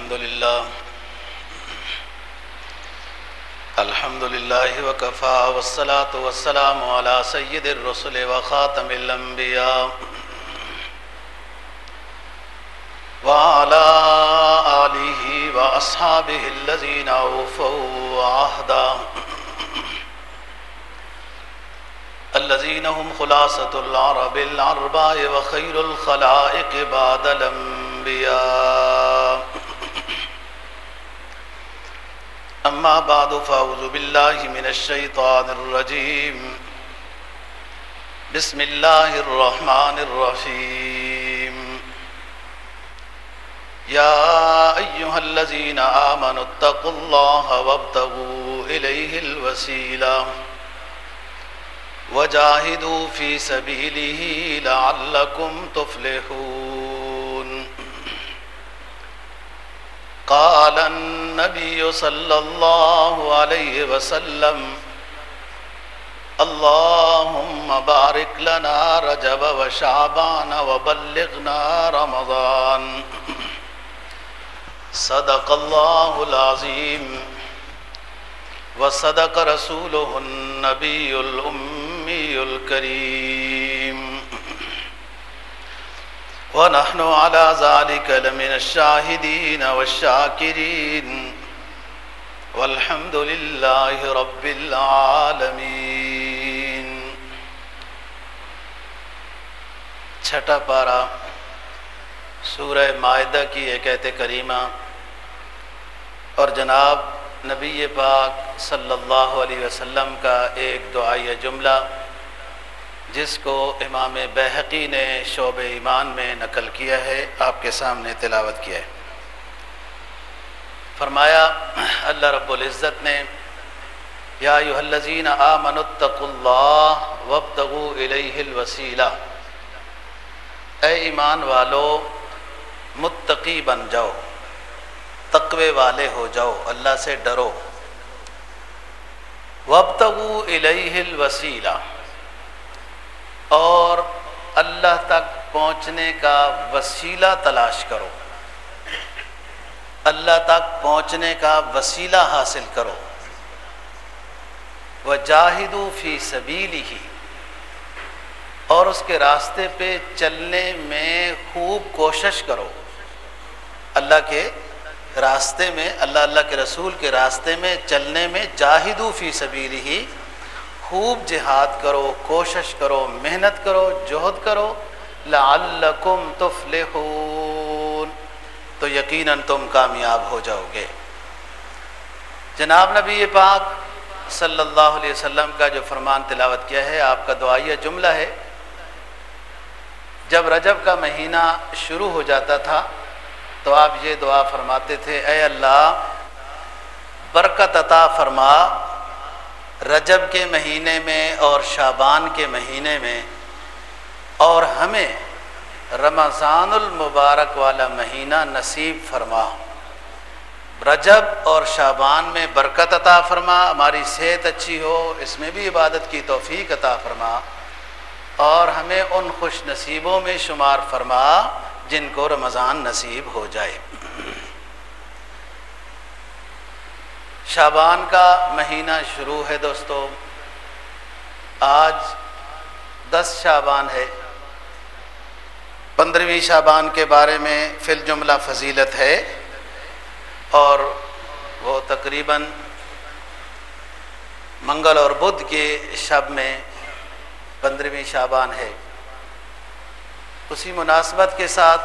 الحمد لله. الحمد لله وكفى والصلاة والسلام على سيد الرسل وخاتم الأنبياء. وعلى آله وأصحابه الذين أوفوا عهدا الذين هم خلاصة العرب العرباء وخير الخلائق بعد الأنبياء. أما بعد فأعوذ بالله من الشيطان الرجيم. بسم الله الرحمن الرحيم. يا أيها الذين آمنوا اتقوا الله وابتغوا إليه الوسيلة وجاهدوا في سبيله لعلكم تفلحون. قال النبي صلى الله عليه وسلم، اللهم بارك لنا رجب وشعبان وبلغنا رمضان. صدق الله العظيم. وصدق رسوله النبي الأمي الكريم. ونحن على ذلك لمن الشاهدين والشاكرين. والحمد لله رب العالمين. چھٹا پارا سورہ معدہ کی ایک ایت کریمہ اور جناب نبی پاک صلی اللہ علیہ وسلم کا ایک دعائیہ جملہ جس کو امام بحقی نے شعب ایمان میں نقل کیا ہے، آپ کے سامنے تلاوت کیا ہے۔ فرمایا، اللہ رب العزت نے، یا الذین آمنوا اتقوا اللہ وابتغوا الیہ الوسیلہ۔ اے ایمان والو، متقی بن جاؤ، تقوی والے ہو جاؤ، اللہ سے ڈرو۔ وابتغوا الیہ الوسیلہ۔ اور اللہ تک پہنچنے کا وسیلہ تلاش کرو۔ اللہ تک پہنچنے کا وسیلہ حاصل کرو۔ وجاہدوا فی سبیلہ ہی اور اس کے راستے پہ چلنے میں خوب کوشش کرو۔ اللہ کے راستے میں، اللہ اللہ کے رسول کے راستے میں چلنے میں جاہدو فی سبیل ہی خوب جہاد کرو، کوشش کرو، محنت کرو، جہد کرو، لعلکم تفلحون۔ تو یقیناً تم کامیاب ہو جاؤ گے۔ جناب نبی پاک صلی اللہ علیہ وسلم کا جو فرمان تلاوت کیا ہے، آپ کا دعائیہ جملہ ہے، جب رجب کا مہینہ شروع ہو جاتا تھا، تو آپ یہ دعا فرماتے تھے، اے اللہ، برکت عطا فرما۔ رجب کے مہینے میں اور شابان کے مہینے میں اور ہمیں رمضان المبارک والا مہینہ نصیب فرما رجب اور شابان میں برکت عطا فرما، ہماری صحت اچھی ہو، اس میں بھی عبادت کی توفیق عطا فرما اور ہمیں ان خوش نصیبوں میں شمار فرما جن کو رمضان نصیب ہو جائے۔ شابان کا مہینہ شروع ہے دوستو۔ آج دس شابان ہے۔ پندرہویں شابان کے بارے میں فی الجملہ فضیلت ہے۔ اور وہ تقریباً منگل اور بدھ کے شب میں پندرہویں شابان ہے۔ اسی مناسبت کے ساتھ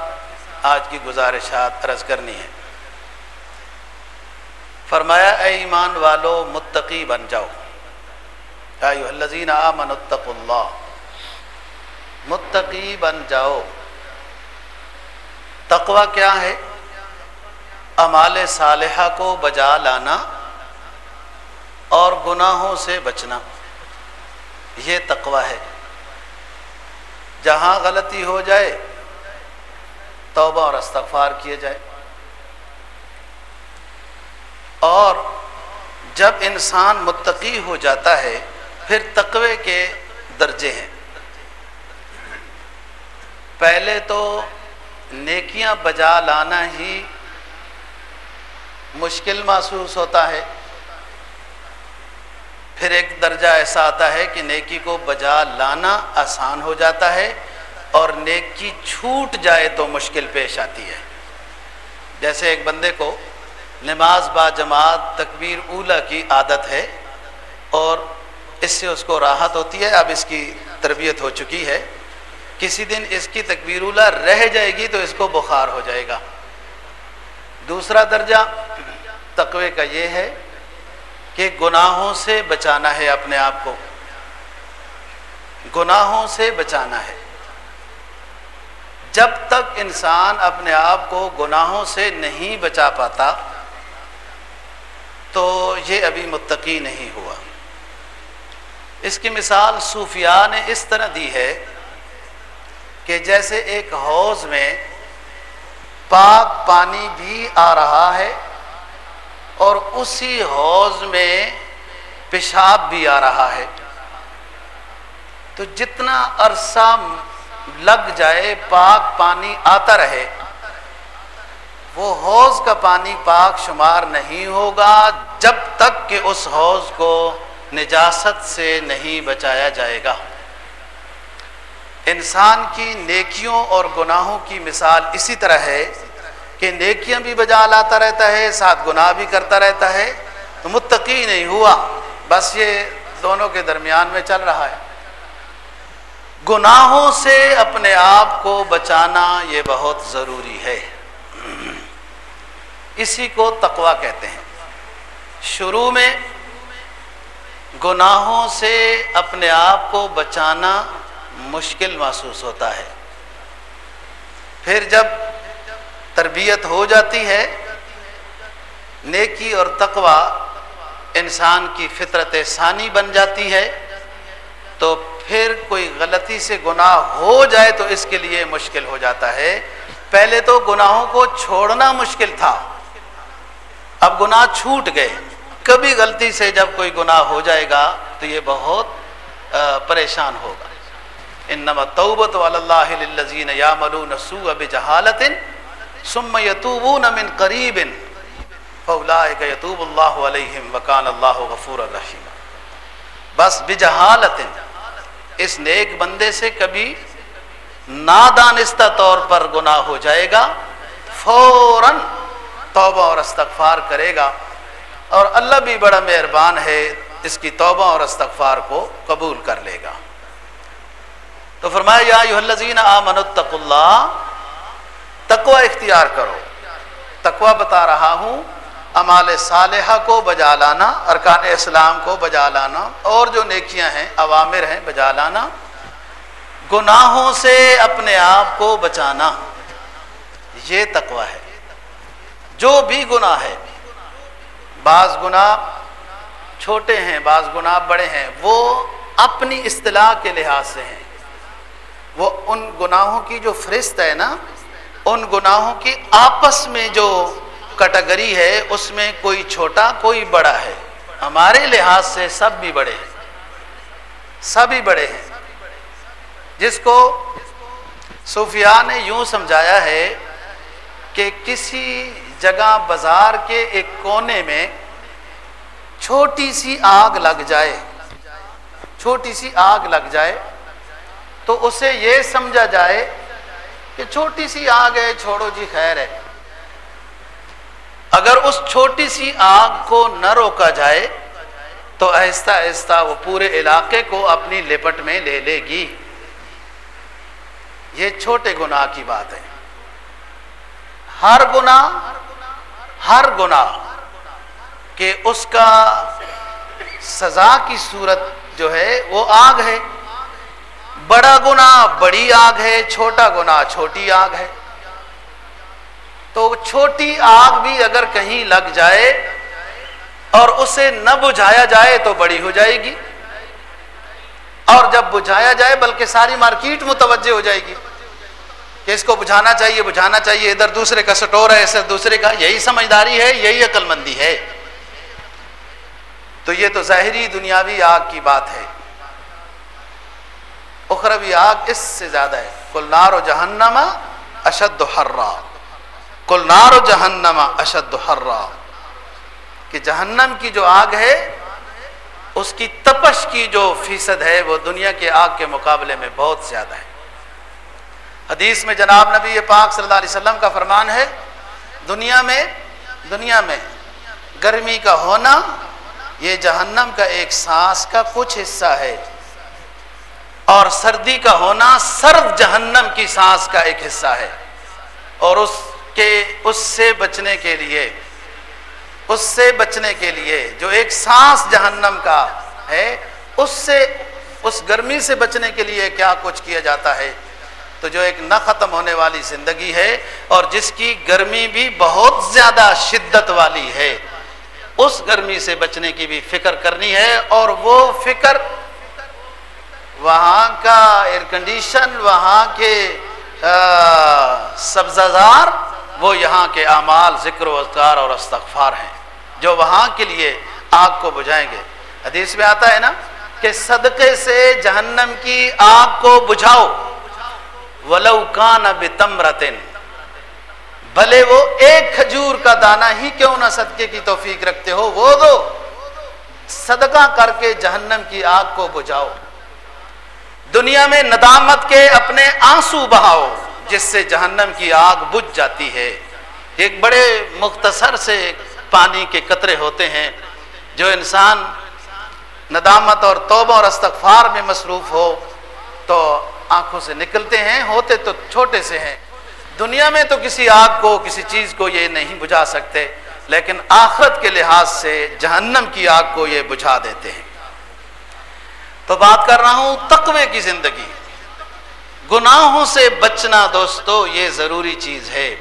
آج کی گزارشات عرض کرنی ہے۔ فرمایا، اے ایمان والو، متقی بن جاؤ۔ الذین آمنوا اتقوا اللہ۔ متقی بن جاؤ۔ تقوی کیا ہے؟ اعمال صالحہ کو بجا لانا اور گناہوں سے بچنا۔ یہ تقوی ہے۔ جہاں غلطی ہو جائے، توبہ اور استغفار کیے جائے۔ اور جب انسان متقی ہو جاتا ہے، پھر تقوی کے درجے ہیں۔ پہلے تو نیکیاں بجا لانا ہی مشکل محسوس ہوتا ہے۔ پھر ایک درجہ ایسا آتا ہے کہ نیکی کو بجا لانا آسان ہو جاتا ہے اور نیکی چھوٹ جائے تو مشکل پیش آتی ہے۔ جیسے ایک بندے کو نماز با جماعت تکبیر اولا کی عادت ہے اور اس سے اس کو راحت ہوتی ہے، اب اس کی تربیت ہو چکی ہے۔ کسی دن اس کی تکبیر اولا رہ جائے گی تو اس کو بخار ہو جائے گا۔ دوسرا درجہ تقوی کا یہ ہے کہ گناہوں سے بچانا ہے اپنے آپ کو۔ گناہوں سے بچانا ہے۔ جب تک انسان اپنے آپ کو گناہوں سے نہیں بچا پاتا تو یہ ابھی متقی نہیں ہوا۔ اس کی مثال صوفیاء نے اس طرح دی ہے کہ جیسے ایک حوض میں پاک پانی بھی آ رہا ہے اور اسی حوض میں پیشاب بھی آ رہا ہے۔ تو جتنا عرصہ لگ جائے پاک پانی آتا رہے وہ حوض کا پانی پاک شمار نہیں ہوگا جب تک کہ اس حوض کو نجاست سے نہیں بچایا جائے گا۔ انسان کی نیکیوں اور گناہوں کی مثال اسی طرح ہے کہ نیکیاں بھی بجا لاتا رہتا ہے، ساتھ گناہ بھی کرتا رہتا ہے۔ تو متقی نہیں ہوا، بس یہ دونوں کے درمیان میں چل رہا ہے۔ گناہوں سے اپنے آپ کو بچانا یہ بہت ضروری ہے۔ اسی کو تقوا کہتے ہیں۔ شروع میں گناہوں سے اپنے آپ کو بچانا مشکل محسوس ہوتا ہے۔ پھر جب تربیت ہو جاتی ہے، نیکی اور تقوا انسان کی فطرت ثانی بن جاتی ہے۔ تو پھر کوئی غلطی سے گناہ ہو جائے تو اس کے لیے مشکل ہو جاتا ہے۔ پہلے تو گناہوں کو چھوڑنا مشکل تھا۔ اب گناہ چھوٹ گئے۔ کبھی غلطی سے جب کوئی گناہ ہو جائے گا تو یہ بہت پریشان ہوگا۔ انما توبت اللہ للذین یعملون سوء بجہالت ثم یتوبون من قریب فاولئک یتوب اللہ علیہم وکان اللہ غفور الرحیم۔ بس بجہالت اس نیک بندے سے کبھی نادانستہ طور پر گناہ ہو جائے گا۔ فوراً توبہ اور استغفار کرے گا اور اللہ بھی بڑا مہربان ہے اس کی توبہ اور استغفار کو قبول کر لے گا۔ تو فرمایا، یا الذین آمنوا اتقوا اللہ، تقوی اختیار کرو۔ تقوی بتا رہا ہوں امال صالحہ کو بجا لانا، ارکان اسلام کو بجا لانا، اور جو نیکیاں ہیں، عوامر ہیں، بجا لانا۔ گناہوں سے اپنے آپ کو بچانا، یہ تقوی ہے۔ جو بھی گناہ ہے۔ بعض گناہ چھوٹے ہیں، بعض گناہ بڑے ہیں۔ وہ اپنی اصطلاح کے لحاظ سے ہیں۔ وہ ان گناہوں کی جو فرست ہے نا، ان گناہوں کی آپس میں جو کٹگری ہے، اس میں کوئی چھوٹا، کوئی بڑا ہے۔ ہمارے لحاظ سے سب بھی بڑے ہیں۔ سب ہی بڑے ہیں۔ جس کو صوفیاء نے یوں سمجھایا ہے کہ کسی جگہ بازار کے ایک کونے میں چھوٹی سی آگ لگ جائے۔ چھوٹی سی آگ لگ جائے۔ تو اسے یہ سمجھا جائے کہ چھوٹی سی آگ ہے، چھوڑو جی خیر ہے۔ اگر اس چھوٹی سی آگ کو نہ روکا جائے، تو آہستہ آہستہ وہ پورے علاقے کو اپنی لپٹ میں لے لے گی۔ یہ چھوٹے گناہ کی بات ہے۔ ہر گناہ ہر گناہ کہ اس کا سزا کی صورت جو ہے وہ آگ ہے۔ بڑا گنا بڑی آگ ہے، چھوٹا گنا چھوٹی آگ ہے۔ تو چھوٹی آگ بھی اگر کہیں لگ جائے اور اسے نہ بجھایا جائے تو بڑی ہو جائے گی۔ اور جب بجھایا جائے بلکہ ساری مارکیٹ متوجہ ہو جائے گی۔ کہ اس کو بجھانا چاہیے بجھانا چاہیے، ادھر دوسرے کا سٹور ہے ایسے دوسرے کا، یہی سمجھداری ہے، یہی عقل مندی ہے۔ تو یہ تو ظاہری دنیاوی آگ کی بات ہے۔ اخروی آگ اس سے زیادہ ہے۔ کل نار و جہنما اشد حرا۔ کل نار و جہنما اشد حرا۔ کہ جہنم کی جو آگ ہے، اس کی تپش کی جو فیصد ہے، وہ دنیا کے آگ کے مقابلے میں بہت زیادہ ہے۔ حدیث میں جناب نبی پاک صلی اللہ علیہ وسلم کا فرمان ہے، دنیا میں دنیا میں گرمی کا ہونا، یہ جہنم کا ایک سانس کا کچھ حصہ ہے۔ اور سردی کا ہونا سرد جہنم کی سانس کا ایک حصہ ہے۔ اور اس کے، اس سے بچنے کے لیے، اس سے بچنے کے لیے جو ایک سانس جہنم کا ہے، اس سے، اس گرمی سے بچنے کے لیے کیا کچھ کیا جاتا ہے؟ تو جو ایک نہ ختم ہونے والی زندگی ہے اور جس کی گرمی بھی بہت زیادہ شدت والی ہے، اس گرمی سے بچنے کی بھی فکر کرنی ہے اور وہ فکر وہاں کا ایئر کنڈیشن وہاں کے سبزار وہ یہاں کے اعمال ذکر و اذکار اور استغفار ہیں، جو وہاں کے لیے آگ کو بجھائیں گے۔ حدیث میں آتا ہے نا کہ صدقے سے جہنم کی آگ کو بجھاؤ۔ ولو کان بتمرتن۔ بھلے وہ ایک کھجور کا دانہ ہی کیوں نہ صدقے کی توفیق رکھتے ہو، وہ دو۔ صدقہ کر کے جہنم کی آگ کو بجھاؤ۔ دنیا میں ندامت کے اپنے آنسو بہاؤ، جس سے جہنم کی آگ بجھ جاتی ہے۔ ایک بڑے مختصر سے پانی کے قطرے ہوتے ہیں، جو انسان ندامت اور توبہ اور استغفار میں مصروف ہو، تو آنکھوں سے نکلتے ہیں، ہوتے تو چھوٹے سے ہیں۔ دنیا میں تو کسی آگ کو، کسی چیز کو یہ نہیں بجھا سکتے، لیکن آخرت کے لحاظ سے جہنم کی آگ کو یہ بجھا دیتے ہیں۔ تو بات کر رہا ہوں تقوی کی زندگی۔ گناہوں سے بچنا دوستو، یہ ضروری چیز ہے۔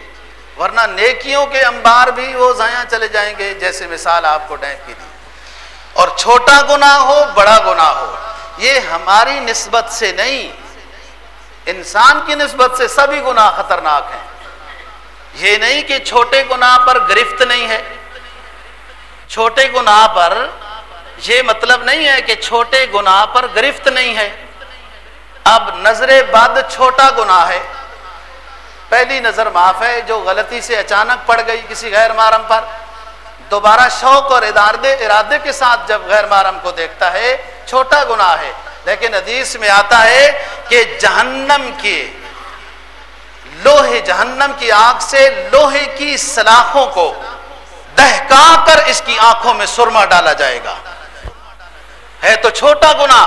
ورنہ نیکیوں کے انبار بھی وہ ضائع چلے جائیں گے، جیسے مثال آپ کو ڈینک کی دی۔ اور چھوٹا گناہ ہو، بڑا گناہ ہو، یہ ہماری نسبت سے نہیں انسان کی نسبت سے سبھی گناہ خطرناک ہیں۔ یہ نہیں کہ چھوٹے گناہ پر گرفت نہیں ہے۔ چھوٹے گناہ پر یہ مطلب نہیں ہے کہ چھوٹے گناہ پر گرفت نہیں ہے۔ اب نظر بد چھوٹا گناہ ہے۔ پہلی نظر معاف ہے جو غلطی سے اچانک پڑ گئی کسی غیر محرم پر۔ دوبارہ شوق اور ارادے ارادے کے ساتھ جب غیر محرم کو دیکھتا ہے، چھوٹا گناہ ہے۔ لیکن حدیث میں آتا ہے کہ جہنم کے لوہے، جہنم کی آگ سے لوہے کی سلاخوں کو دہکا کر اس کی آنکھوں میں سرما ڈالا جائے گا۔ ہے تو چھوٹا گنا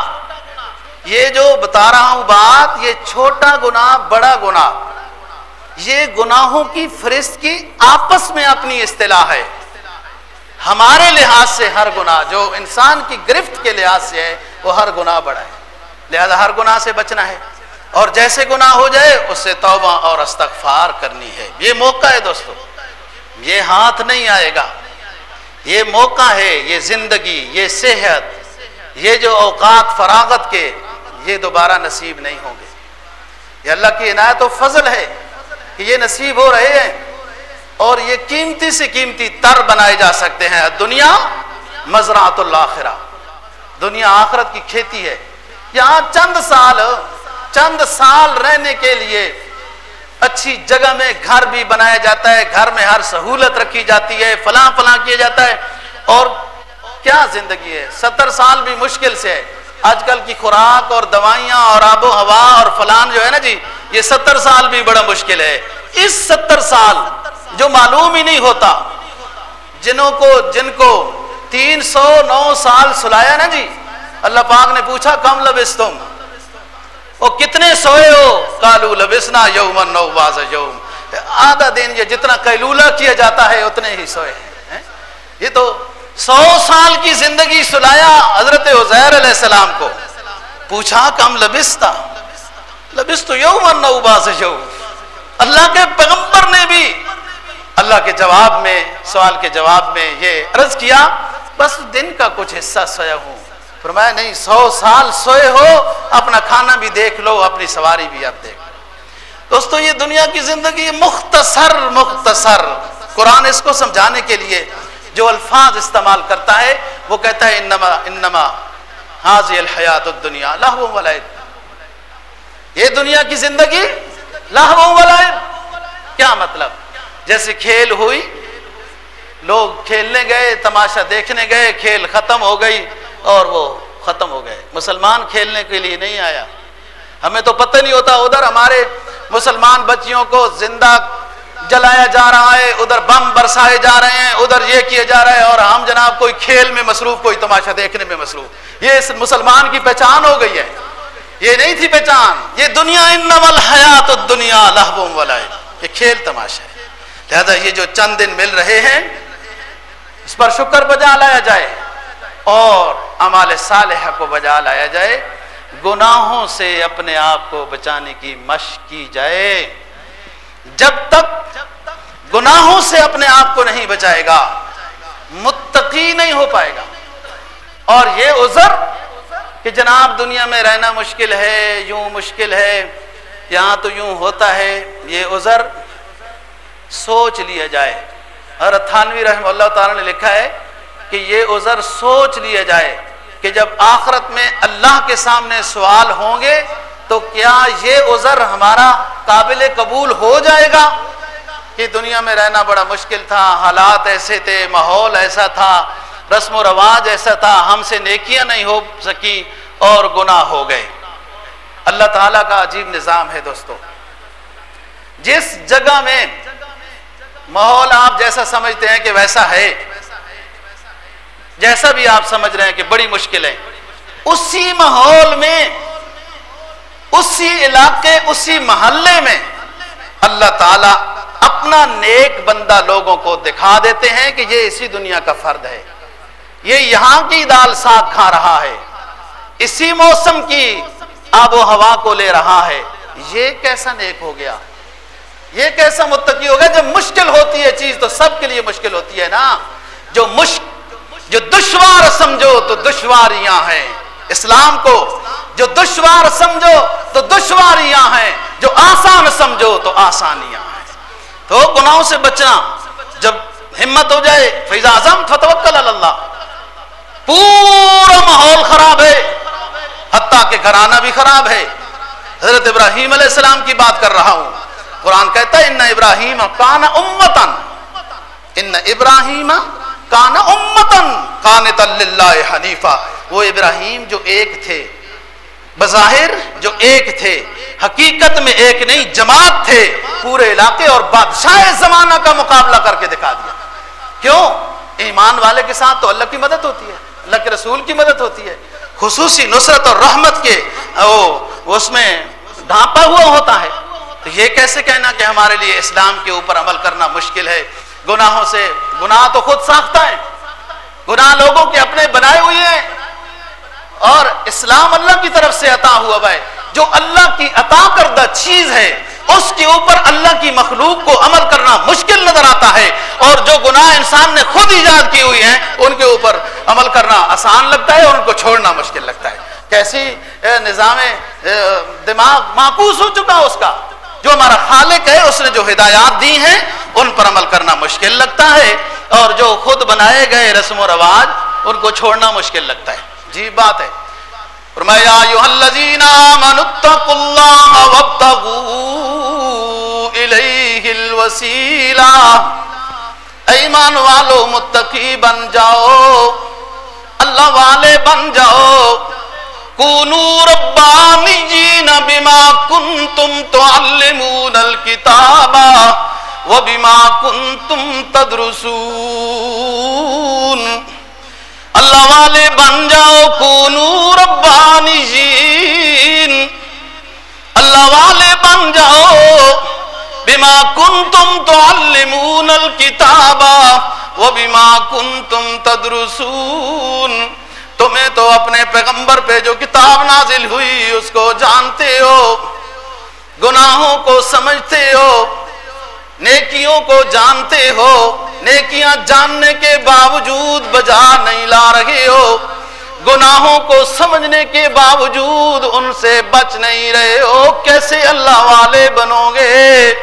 یہ جو بتا رہا ہوں بات، یہ چھوٹا گنا بڑا گنا یہ گناہوں کی فرست کی آپس میں اپنی اصطلاح ہے۔ ہمارے لحاظ سے ہر گناہ جو انسان کی گرفت کے لحاظ سے ہے وہ ہر گناہ بڑا ہے لہذا ہر گناہ سے بچنا ہے۔ اور جیسے گناہ ہو جائے، اس سے توبہ اور استغفار کرنی ہے۔ یہ موقع ہے دوستو۔ یہ ہاتھ نہیں آئے گا۔ یہ موقع ہے، یہ زندگی، یہ صحت، یہ جو اوقات فراغت کے، یہ دوبارہ نصیب نہیں ہوں گے۔ یہ اللہ کی عنایت و فضل ہے کہ یہ نصیب ہو رہے ہیں۔ اور یہ قیمتی سے قیمتی تر بنائے جا سکتے ہیں۔ دنیا مزرعت اللہ دنیا آخرت کی کھیتی ہے۔ یہاں چند سال چند سال رہنے کے لیے اچھی جگہ میں گھر بھی بنایا جاتا ہے۔ گھر میں ہر سہولت رکھی جاتی ہے، فلاں فلاں کیا جاتا ہے۔ اور کیا زندگی ہے؟ ستر سال بھی مشکل سے ہے۔ آج کل کی خوراک اور دوائیاں اور آب و ہوا اور فلان جو ہے نا جی یہ ستر سال بھی بڑا مشکل ہے۔ اس ستر سال جو معلوم ہی نہیں ہوتا، جنوں کو، جن کو تین سو نو سال سلایا نا جی؟ اللہ پاک نے پوچھا، کم لبس تم وہ کتنے سوئے ہو؟ کالو لبسنا یومن نو باز یوم۔ آدھا دن یہ جتنا کیلولا کیا جاتا ہے، اتنے ہی سوئے ہیں یہ تو سو سال کی زندگی سلایا حضرت عزیر علیہ السلام کو۔ پوچھا، کم لبستا؟ لبس تو یومن نو باز یوم۔ اللہ کے پیغمبر نے بھی۔ اللہ کے جواب میں، سوال کے جواب میں یہ عرض کیا بس دن کا کچھ حصہ سویا ہوں۔ فرمایا، نہیں، سو سال سوئے ہو، اپنا کھانا بھی دیکھ لو، اپنی سواری بھی اب دیکھ۔ لو دوستو، یہ دنیا کی زندگی مختصر مختصر۔ قرآن اس کو سمجھانے کے لیے جو الفاظ استعمال کرتا ہے، وہ کہتا ہے، انما انما حاضی الحیات الدنیا لہو ولائب یہ دنیا کی زندگی لہو ولائب کیا مطلب؟ جیسے کھیل ہوئی لوگ کھیلنے گئے، تماشا دیکھنے گئے، کھیل ختم ہو گئی اور وہ ختم ہو گئے۔ مسلمان کھیلنے کے لیے نہیں آیا۔ ہمیں تو پتہ نہیں ہوتا ادھر ہمارے مسلمان بچیوں کو زندہ جلایا جا رہا ہے، ادھر بم برسائے جا رہے ہیں، ادھر یہ کیا جا رہا ہے اور ہم جناب کوئی کھیل میں مصروف، کوئی تماشا دیکھنے میں مصروف۔ یہ اس مسلمان کی پہچان ہو گئی ہے۔ یہ نہیں تھی پہچان۔ یہ دنیا انمل حیات دنیا لہبوں والا ہے یہ کھیل تماشا ہے۔ لہذا یہ جو چند دن مل رہے ہیں اس پر شکر بجا لایا جائے اور امال صالحہ کو بجا لایا جائے گناہوں سے اپنے آپ کو بچانے کی مشق کی جائے۔ جب تک گناہوں سے اپنے آپ کو نہیں بچائے گا، متقی نہیں ہو پائے گا۔ اور یہ عذر کہ جناب دنیا میں رہنا مشکل ہے، یوں مشکل ہے، یہاں تو یوں ہوتا ہے، یہ عذر سوچ لیا جائے۔ اور تھانوی رحم اللہ تعالی نے لکھا ہے کہ یہ عذر سوچ لیا جائے کہ جب آخرت میں اللہ کے سامنے سوال ہوں گے تو کیا یہ عذر ہمارا قابل قبول ہو جائے گا؟ کہ دنیا میں رہنا بڑا مشکل تھا، حالات ایسے تھے، ماحول ایسا تھا، رسم و رواج ایسا تھا، ہم سے نیکیاں نہیں ہو سکی اور گناہ ہو گئے۔ اللہ تعالیٰ کا عجیب نظام ہے دوستو۔ جس جگہ میں ماحول آپ جیسا سمجھتے ہیں کہ ویسا ہے۔ جیسا بھی آپ سمجھ رہے ہیں کہ بڑی مشکل ہے۔ اسی ماحول میں، اسی علاقے، اسی محلے میں اللہ تعالی اپنا نیک بندہ لوگوں کو دکھا دیتے ہیں کہ یہ اسی دنیا کا فرد ہے۔ یہ یہاں کی دال ساگ کھا رہا ہے۔ اسی موسم کی آب و ہوا کو لے رہا ہے۔ یہ کیسا نیک ہو گیا۔ یہ کیسا متقی ہو گیا جب مشکل ہوتی ہے چیز تو سب کے لیے مشکل ہوتی ہے نا۔ جو مشکل جو دشوار سمجھو تو دشواریاں ہیں۔ اسلام کو جو دشوار سمجھو تو دشواریاں ہیں۔ جو آسان سمجھو تو آسانیاں ہیں۔ تو گناہوں سے بچنا، جب ہمت ہو جائے فیضا اعظم فتوکل اللہ۔ پورا ماحول خراب ہے۔ حتیٰ کہ گھرانہ بھی خراب ہے۔ حضرت ابراہیم علیہ السلام کی بات کر رہا ہوں۔ قرآن کہتا ہے، ان ابراہیم کان امتن. ان ابراہیم کان امتن کانت اللہ حنیفہ۔ وہ ابراہیم جو ایک تھے، بظاہر جو ایک تھے، حقیقت میں ایک نہیں، جماعت تھے، پورے علاقے اور بادشاہ زمانہ کا مقابلہ کر کے دکھا دیا۔ کیوں؟ ایمان والے کے ساتھ تو اللہ کی مدد ہوتی ہے، اللہ کے رسول کی مدد ہوتی ہے۔ خصوصی نصرت اور رحمت کے، او اس میں ڈھانپا ہوا ہوتا ہے۔ تو یہ کیسے کہنا کہ ہمارے لیے اسلام کے اوپر عمل کرنا مشکل ہے؟ گناہوں سے، گناہ تو خود ساختہ ہے۔ گناہ لوگوں کے اپنے بنائے ہوئے ہیں۔ اور اسلام اللہ کی طرف سے عطا ہوا بھائی جو اللہ کی عطا کردہ چیز ہے، اس کے اوپر اللہ کی مخلوق کو عمل کرنا مشکل نظر آتا ہے۔ اور جو گناہ انسان نے خود ایجاد کی ہوئی ہیں، ان کے اوپر عمل کرنا آسان لگتا ہے اور ان کو چھوڑنا مشکل لگتا ہے۔ کیسی نظام دماغ معکوس ہو چکا اس کا۔ جو ہمارا خالق ہے، اس نے جو ہدایات دی ہیں، ان پر عمل کرنا مشکل لگتا ہے۔ اور جو خود بنائے گئے رسم و رواج، ان کو چھوڑنا مشکل لگتا ہے۔ جی بات ہے۔ فرمایا الذین اللہ وابتغوا الیہ الوسیلہ۔ ایمان والو، متقی بن جاؤ۔ اللہ والے بن جاؤ۔ کونو ربانیین بما کنتم تعلمون الكتاب وبما کنتم تدرسون اللہ والے بن جاؤ، کونو ربانی اللہ والے بن جاؤ، بما کنتم تعلمون الكتاب وبما کنتم تدرسون۔ تمہیں تو اپنے پیغمبر پہ جو کتاب نازل ہوئی اس کو جانتے ہو، گناہوں کو سمجھتے ہو، نیکیوں کو جانتے ہو، نیکیاں جاننے کے باوجود بجا نہیں لا رہے ہو۔ گناہوں کو سمجھنے کے باوجود ان سے بچ نہیں رہے ہو۔ کیسے اللہ والے بنو گے؟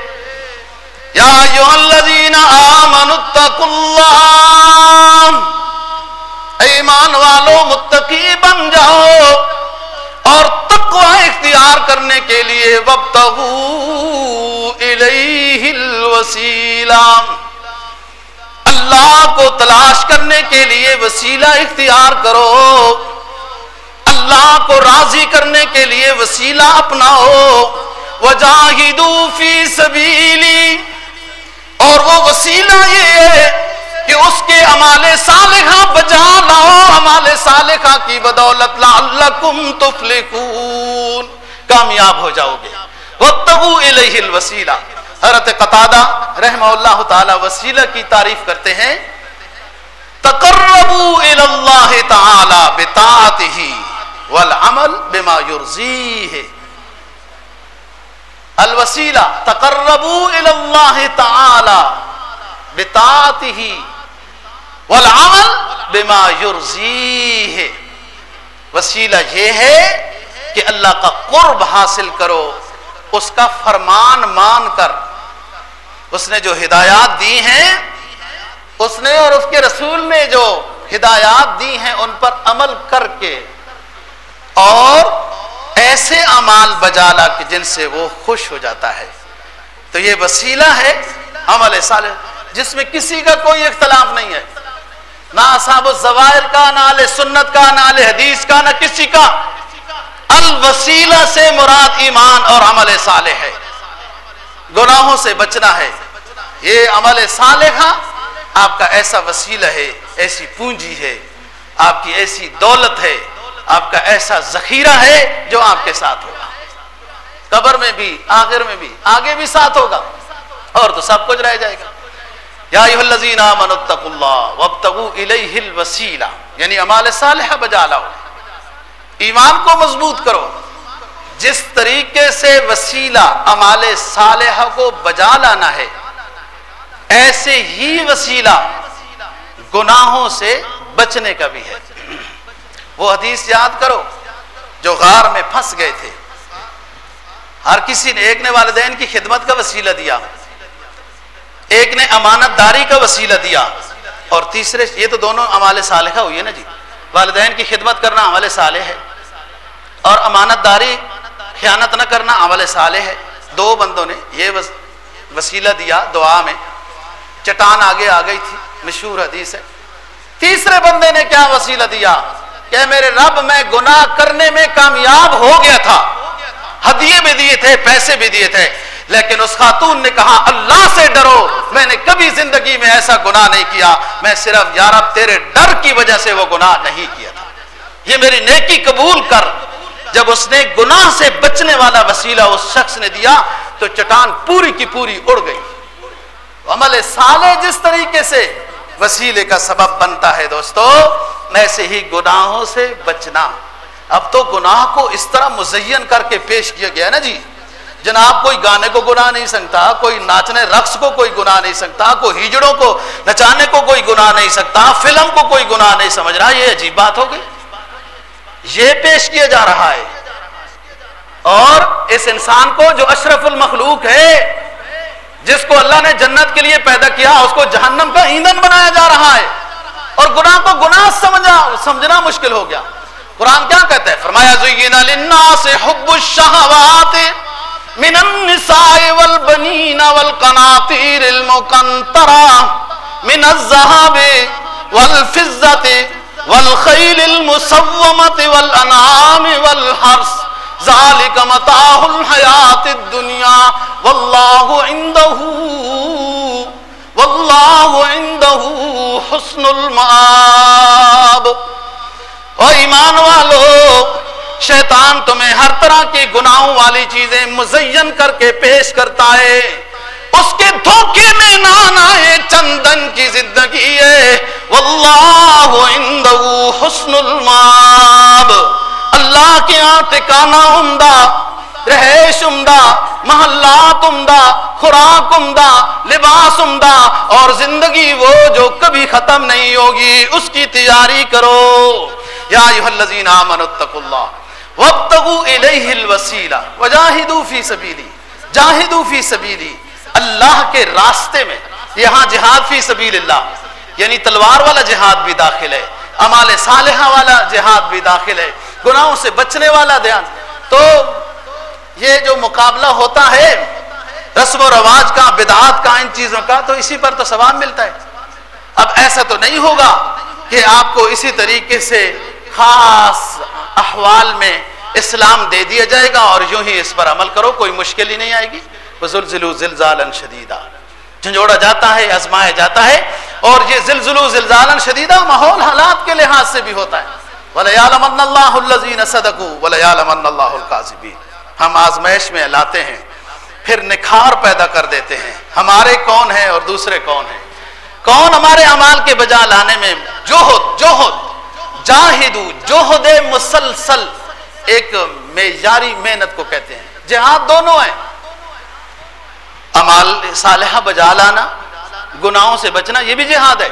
یا الذین آمنوا اتقوا اللہ۔ ایمان والو متقی بن جاؤ اور تقوی اختیار کرنے کے لیے وابتغوا الیہ الوسیلہ۔ اللہ کو تلاش کرنے کے لیے وسیلہ اختیار کرو۔ اللہ کو راضی کرنے کے لیے وسیلہ اپناؤ۔ وجاہدو فی سبیلی۔ اور وہ وسیلہ یہ ہے کہ اس کے امال صالحہ بجا لاؤ، امال صالحہ کی بدولت لعلکم تفلحون۔ کامیاب ہو جاؤ گے۔ وَاتَّقُوا إِلَيْهِ الْوَسِيلَةِ حضرت قطادہ رحمہ اللہ تعالی وسیلہ کی تعریف کرتے ہیں۔ تقربوا الى اللہ تعالی بطاعته والعمل بما يرضيه الوسیلہ، تقربوا الى اللہ تعالی بطاعته والعمل بما يرضيه۔ وسیلہ یہ ہے کہ اللہ کا قرب حاصل کرو، اس کا فرمان مان کر۔ اس نے جو ہدایات دی ہیں، اس نے اور اس کے رسول نے جو ہدایات دی ہیں، ان پر عمل کر کے۔ اور ایسے امال بجالا کہ جن سے وہ خوش ہو جاتا ہے۔ تو یہ وسیلہ ہے عمل صالح، جس میں کسی کا کوئی اختلاف نہیں ہے۔ نہ اصحاب الزوائر کا، نہ آل سنت کا، نہ آل حدیث کا، نہ کسی کا۔ الوسیلہ سے مراد ایمان اور عمل صالح ہے۔ گناہوں سے بچنا ہے۔ یہ عمل صالح آپ کا ایسا وسیلہ ہے، ایسی پونجی ہے۔ آپ کی ایسی دولت ہے۔ آپ کا ایسا ذخیرہ ہے جو آپ کے ساتھ ہوگا۔ قبر میں بھی، آخر میں بھی، آگے بھی ساتھ ہوگا۔ اور تو سب کچھ رہ جائے گا۔ یا الذین آمنوا اتقوا اللہ وابتغوا الیہ الوسیلہ. یعنی اعمال صالحہ بجا لاؤ. ایمان کو مضبوط کرو. جس طریقے سے وسیلہ اعمال صالحہ کو بجا لانا ہے، ایسے ہی وسیلہ گناہوں سے بچنے کا بھی ہے۔ وہ حدیث یاد کرو جو غار میں پھنس گئے تھے۔ ہر کسی نے ایک نے والدین کی خدمت کا وسیلہ دیا۔ ایک نے امانت داری کا وسیلہ دیا اور تیسرے یہ تو دونوں امال صالحہ ہوئی ہے نا جی۔ والدین کی خدمت کرنا عمل صالح ہے۔ اور امانت داری خیانت نہ کرنا عمل صالح ہے۔ دو بندوں نے یہ وسیلہ دیا دعا میں۔ چٹان آگے آ گئی تھی، مشہور حدیث ہے۔ تیسرے بندے نے کیا وسیلہ دیا؟ کہ میرے رب میں گناہ کرنے میں کامیاب ہو گیا تھا۔ ہدیے بھی دیے تھے، پیسے بھی دیے تھے۔ لیکن اس خاتون نے کہا، اللہ سے ڈرو، میں نے کبھی زندگی میں ایسا گناہ نہیں کیا، میں صرف یارب تیرے ڈر کی وجہ سے وہ گناہ نہیں کیا تھا۔ یہ میری نیکی قبول کر۔ جب اس نے گناہ سے بچنے والا وسیلہ اس شخص نے دیا، تو چٹان پوری کی پوری اڑ گئی۔ عمل سالے جس طریقے سے وسیلے کا سبب بنتا ہے دوستو ایسے ہی گناہوں سے بچنا۔ اب تو گناہ کو اس طرح مزین کر کے پیش کیا گیا نا جی؟ جناب کوئی گانے کو گناہ نہیں سکتا کوئی ناچنے رقص کو کوئی گناہ نہیں سکتا کوئی ہجڑوں کو نچانے کو کوئی گناہ نہیں سکتا فلم کو کوئی گناہ نہیں سمجھ رہا، یہ عجیب بات ہو گئی۔ یہ پیش کیا جا رہا ہے۔ اور اس انسان کو جو اشرف المخلوق ہے، جس کو اللہ نے جنت کے لیے پیدا کیا، اس کو جہنم کا ایندھن بنایا جا رہا ہے۔ اور گناہ کو گناہ سمجھا، سمجھنا مشکل ہو گیا۔ قرآن کیا کہتا ہے؟ فرمایا، زینا للناس حب الشہوات۔ من النساء والبنین والقناطیر المقنطرہ من الزہاب والفزت والخیل المصومت والانعام والحرس ذالک متاع الحیات الدنیا واللہ عندہ واللہ عندہ حسن المعاب او ایمان والو شیطان تمہیں ہر طرح کی گناہوں والی چیزیں مزین کر کے پیش کرتا ہے۔ اس کے دھوکے میں نہ آئے چندن کی زندگی ہے۔ واللہ عندہ حسن الماب اللہ کے ہاں ٹکانا عمدہ، رہائش عمدہ، محلات عمدہ، خوراک عمدہ، لباس عمدہ۔ اور زندگی وہ جو کبھی ختم نہیں ہوگی، اس کی تیاری کرو۔ یا ایھا الذین آمنوا اتقوا اللہ۔ وابتغوا الیہ الوسیلہ وجاہدوا فی سبیلی، جاہدوا فی سبیلی، اللہ کے راستے میں یہاں جہاد فی سبیل اللہ یعنی تلوار والا جہاد بھی داخل ہے امال صالحہ والا جہاد بھی داخل ہے، گناہوں سے بچنے والا دھیان تو یہ جو مقابلہ ہوتا ہے، رسم و رواج کا، بدعات کا، ان چیزوں کا، تو اسی پر تو ثواب ملتا ہے۔ اب ایسا تو نہیں ہوگا کہ آپ کو اسی طریقے سے خاص احوال میں اسلام دے دیا جائے گا اور یوں ہی اس پر عمل کرو، کوئی مشکل ہی نہیں آئے گی۔ زلزلو زلزالا شدیدہ جھنجھوڑا جاتا ہے، ازمایا جاتا ہے اور یہ زلزلو زلزالا شدیدہ ماحول حالات کے لحاظ سے بھی ہوتا ہے۔ وَلَيَعْلَمَنَّ اللَّهُ الَّذِينَ صَدَقُوا وَلَيَعْلَمَنَّ اللَّهُ ہم آزمائش میں لاتے ہیں، پھر نکھار پیدا کر دیتے ہیں۔ ہمارے کون ہیں اور دوسرے کون ہیں؟ کون ہمارے اعمال کے بجا لانے میں جوہد جوہد جاہدو جوہد مسلسل، ایک معیاری محنت کو کہتے ہیں۔ جہاد دونوں ہیں۔ امال صالحہ بجا لانا، گناہوں سے بچنا، یہ بھی جہاد ہے۔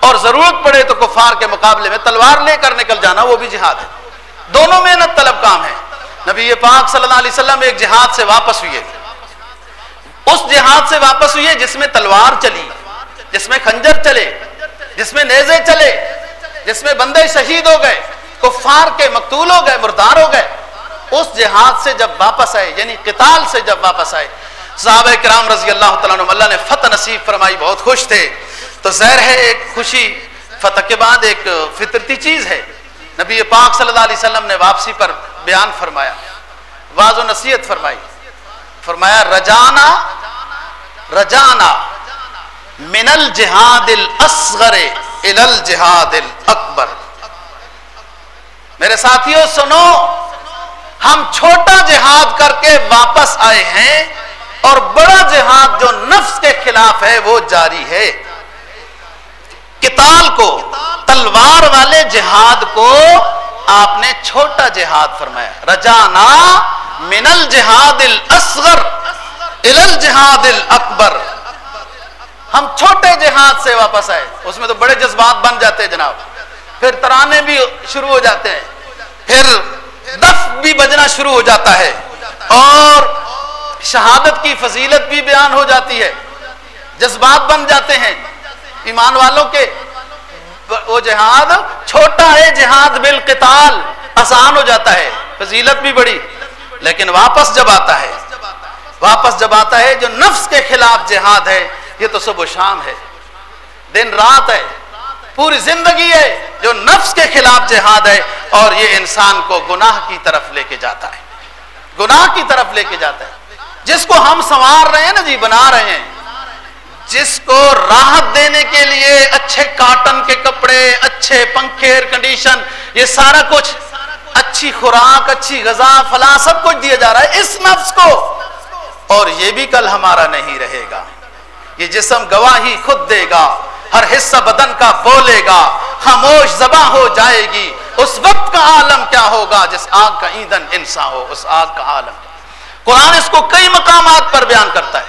اور ضرورت پڑے تو کفار کے مقابلے میں تلوار لے کر نکل جانا، وہ بھی جہاد ہے۔ دونوں محنت طلب کام ہے نبی پاک صلی اللہ علیہ وسلم ایک جہاد سے واپس ہوئے۔ اس جہاد سے واپس ہوئے جس میں تلوار چلی، جس میں خنجر چلے، جس میں نیزے چلے جس میں بندے شہید ہو گئے، کفار کے مقتول ہو گئے، مردار ہو گئے، اس جہاد سے جب واپس آئے یعنی قتال سے جب واپس آئے، صحابہ کرام رضی اللہ تعالیٰ عنہ اللہ نے فتح نصیب فرمائی، بہت خوش تھے۔ تو زہر ہے، ایک خوشی فتح کے بعد ایک فطرتی چیز ہے۔ نبی پاک صلی اللہ علیہ وسلم نے واپسی پر بیان فرمایا واض و نصیحت فرمائی۔ فرمایا، رجانا رجانا من الجہاد الاصغر الى الجہاد الاکبر۔ میرے ساتھیوں، سنو، ہم چھوٹا جہاد کر کے واپس آئے ہیں اور بڑا جہاد جو نفس کے خلاف ہے، وہ جاری ہے۔ کتال کو، تلوار والے جہاد کو آپ نے چھوٹا جہاد فرمایا۔ رجانا من الجہاد الاصغر الل جہاد الاکبر۔ ہم چھوٹے جہاد سے واپس آئے۔ اس میں تو بڑے جذبات بن جاتے ہیں جناب۔ پھر ترانے بھی شروع ہو جاتے ہیں۔ پھر دف بھی بجنا شروع ہو جاتا ہے۔ اور شہادت کی فضیلت بھی بیان ہو جاتی ہے۔ جذبات بن جاتے ہیں۔ ایمان والوں کے وہ جہاد، چھوٹا ہے جہاد بالقتال، آسان ہو جاتا ہے۔ فضیلت بھی بڑی۔ لیکن واپس جب آتا ہے، واپس جب آتا ہے جو نفس کے خلاف جہاد ہے یہ تو صبح شام ہے۔ دن رات ہے۔ پوری زندگی ہے جو نفس کے خلاف جہاد ہے اور یہ انسان کو گناہ کی طرف لے کے جاتا ہے۔ گناہ کی طرف لے کے جاتا ہے۔ جس کو ہم سنوار رہے ہیں نا جی بنا رہے ہیں۔ جس کو راحت دینے کے لیے اچھے کاٹن کے کپڑے، اچھے پنکھے ایئر کنڈیشن یہ سارا کچھ اچھی خوراک، اچھی غذا، فلاں سب کچھ دیا جا رہا ہے اس نفس کو۔ اور یہ بھی کل ہمارا نہیں رہے گا۔ یہ جسم گواہی خود دے گا، ہر حصہ بدن کا بولے گا، خاموش زباں ہو جائے گی۔ اس وقت کا عالم کیا ہوگا؟ جس آگ کا ایندھن انسان ہو، اس آگ کا عالم۔ قرآن اس کو کئی مقامات پر بیان کرتا ہے۔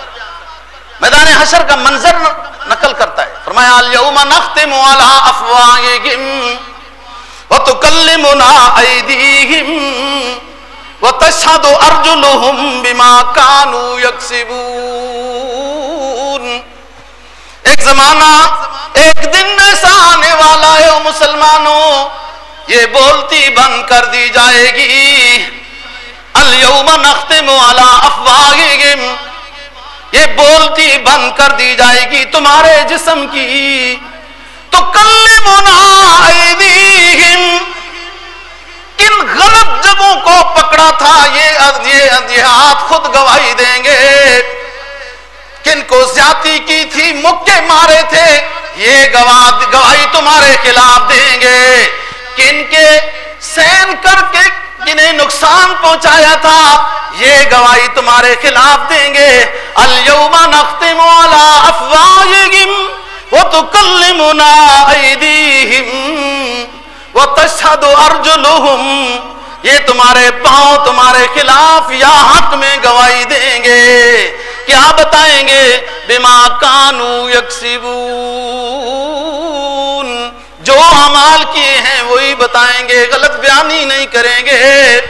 میدان حشر کا منظر نقل کرتا ہے۔ فرمایا، الیوم نختم علی افواہہم وتکلمنا ایدیہم وتشهد ارجلهم بما كانوا يكسبون ایک زمانہ، ایک دن ایسا آنے والا ہے مسلمانوں، یہ بولتی بند کر دی جائے گی۔ الیوم نختم علی افواہہم یہ بولتی بند کر دی جائے گی تمہارے جسم کی۔ تو کلمنا ایدیہم کن غلط جگہوں کو پکڑا تھا یہ ہاتھ خود گواہی دیں گے۔ کن کو زیادتی کی تھی مکے مارے تھے، یہ گواہی تمہارے خلاف دیں گے۔ کن کے سین کر کے کنہیں نقصان پہنچایا تھا، یہ گواہی تمہارے خلاف دیں گے۔ اليوم نختم على افواہہم وتکلمنا ایدیہم وتشهد ارجلهم یہ تمہارے پاؤں تمہارے خلاف یا حق میں گواہی دیں گے۔ کیا بتائیں گے؟ بما کانو یکسبون۔ جو عمال کیے ہیں وہی بتائیں گے، غلط بیانی نہیں کریں گے۔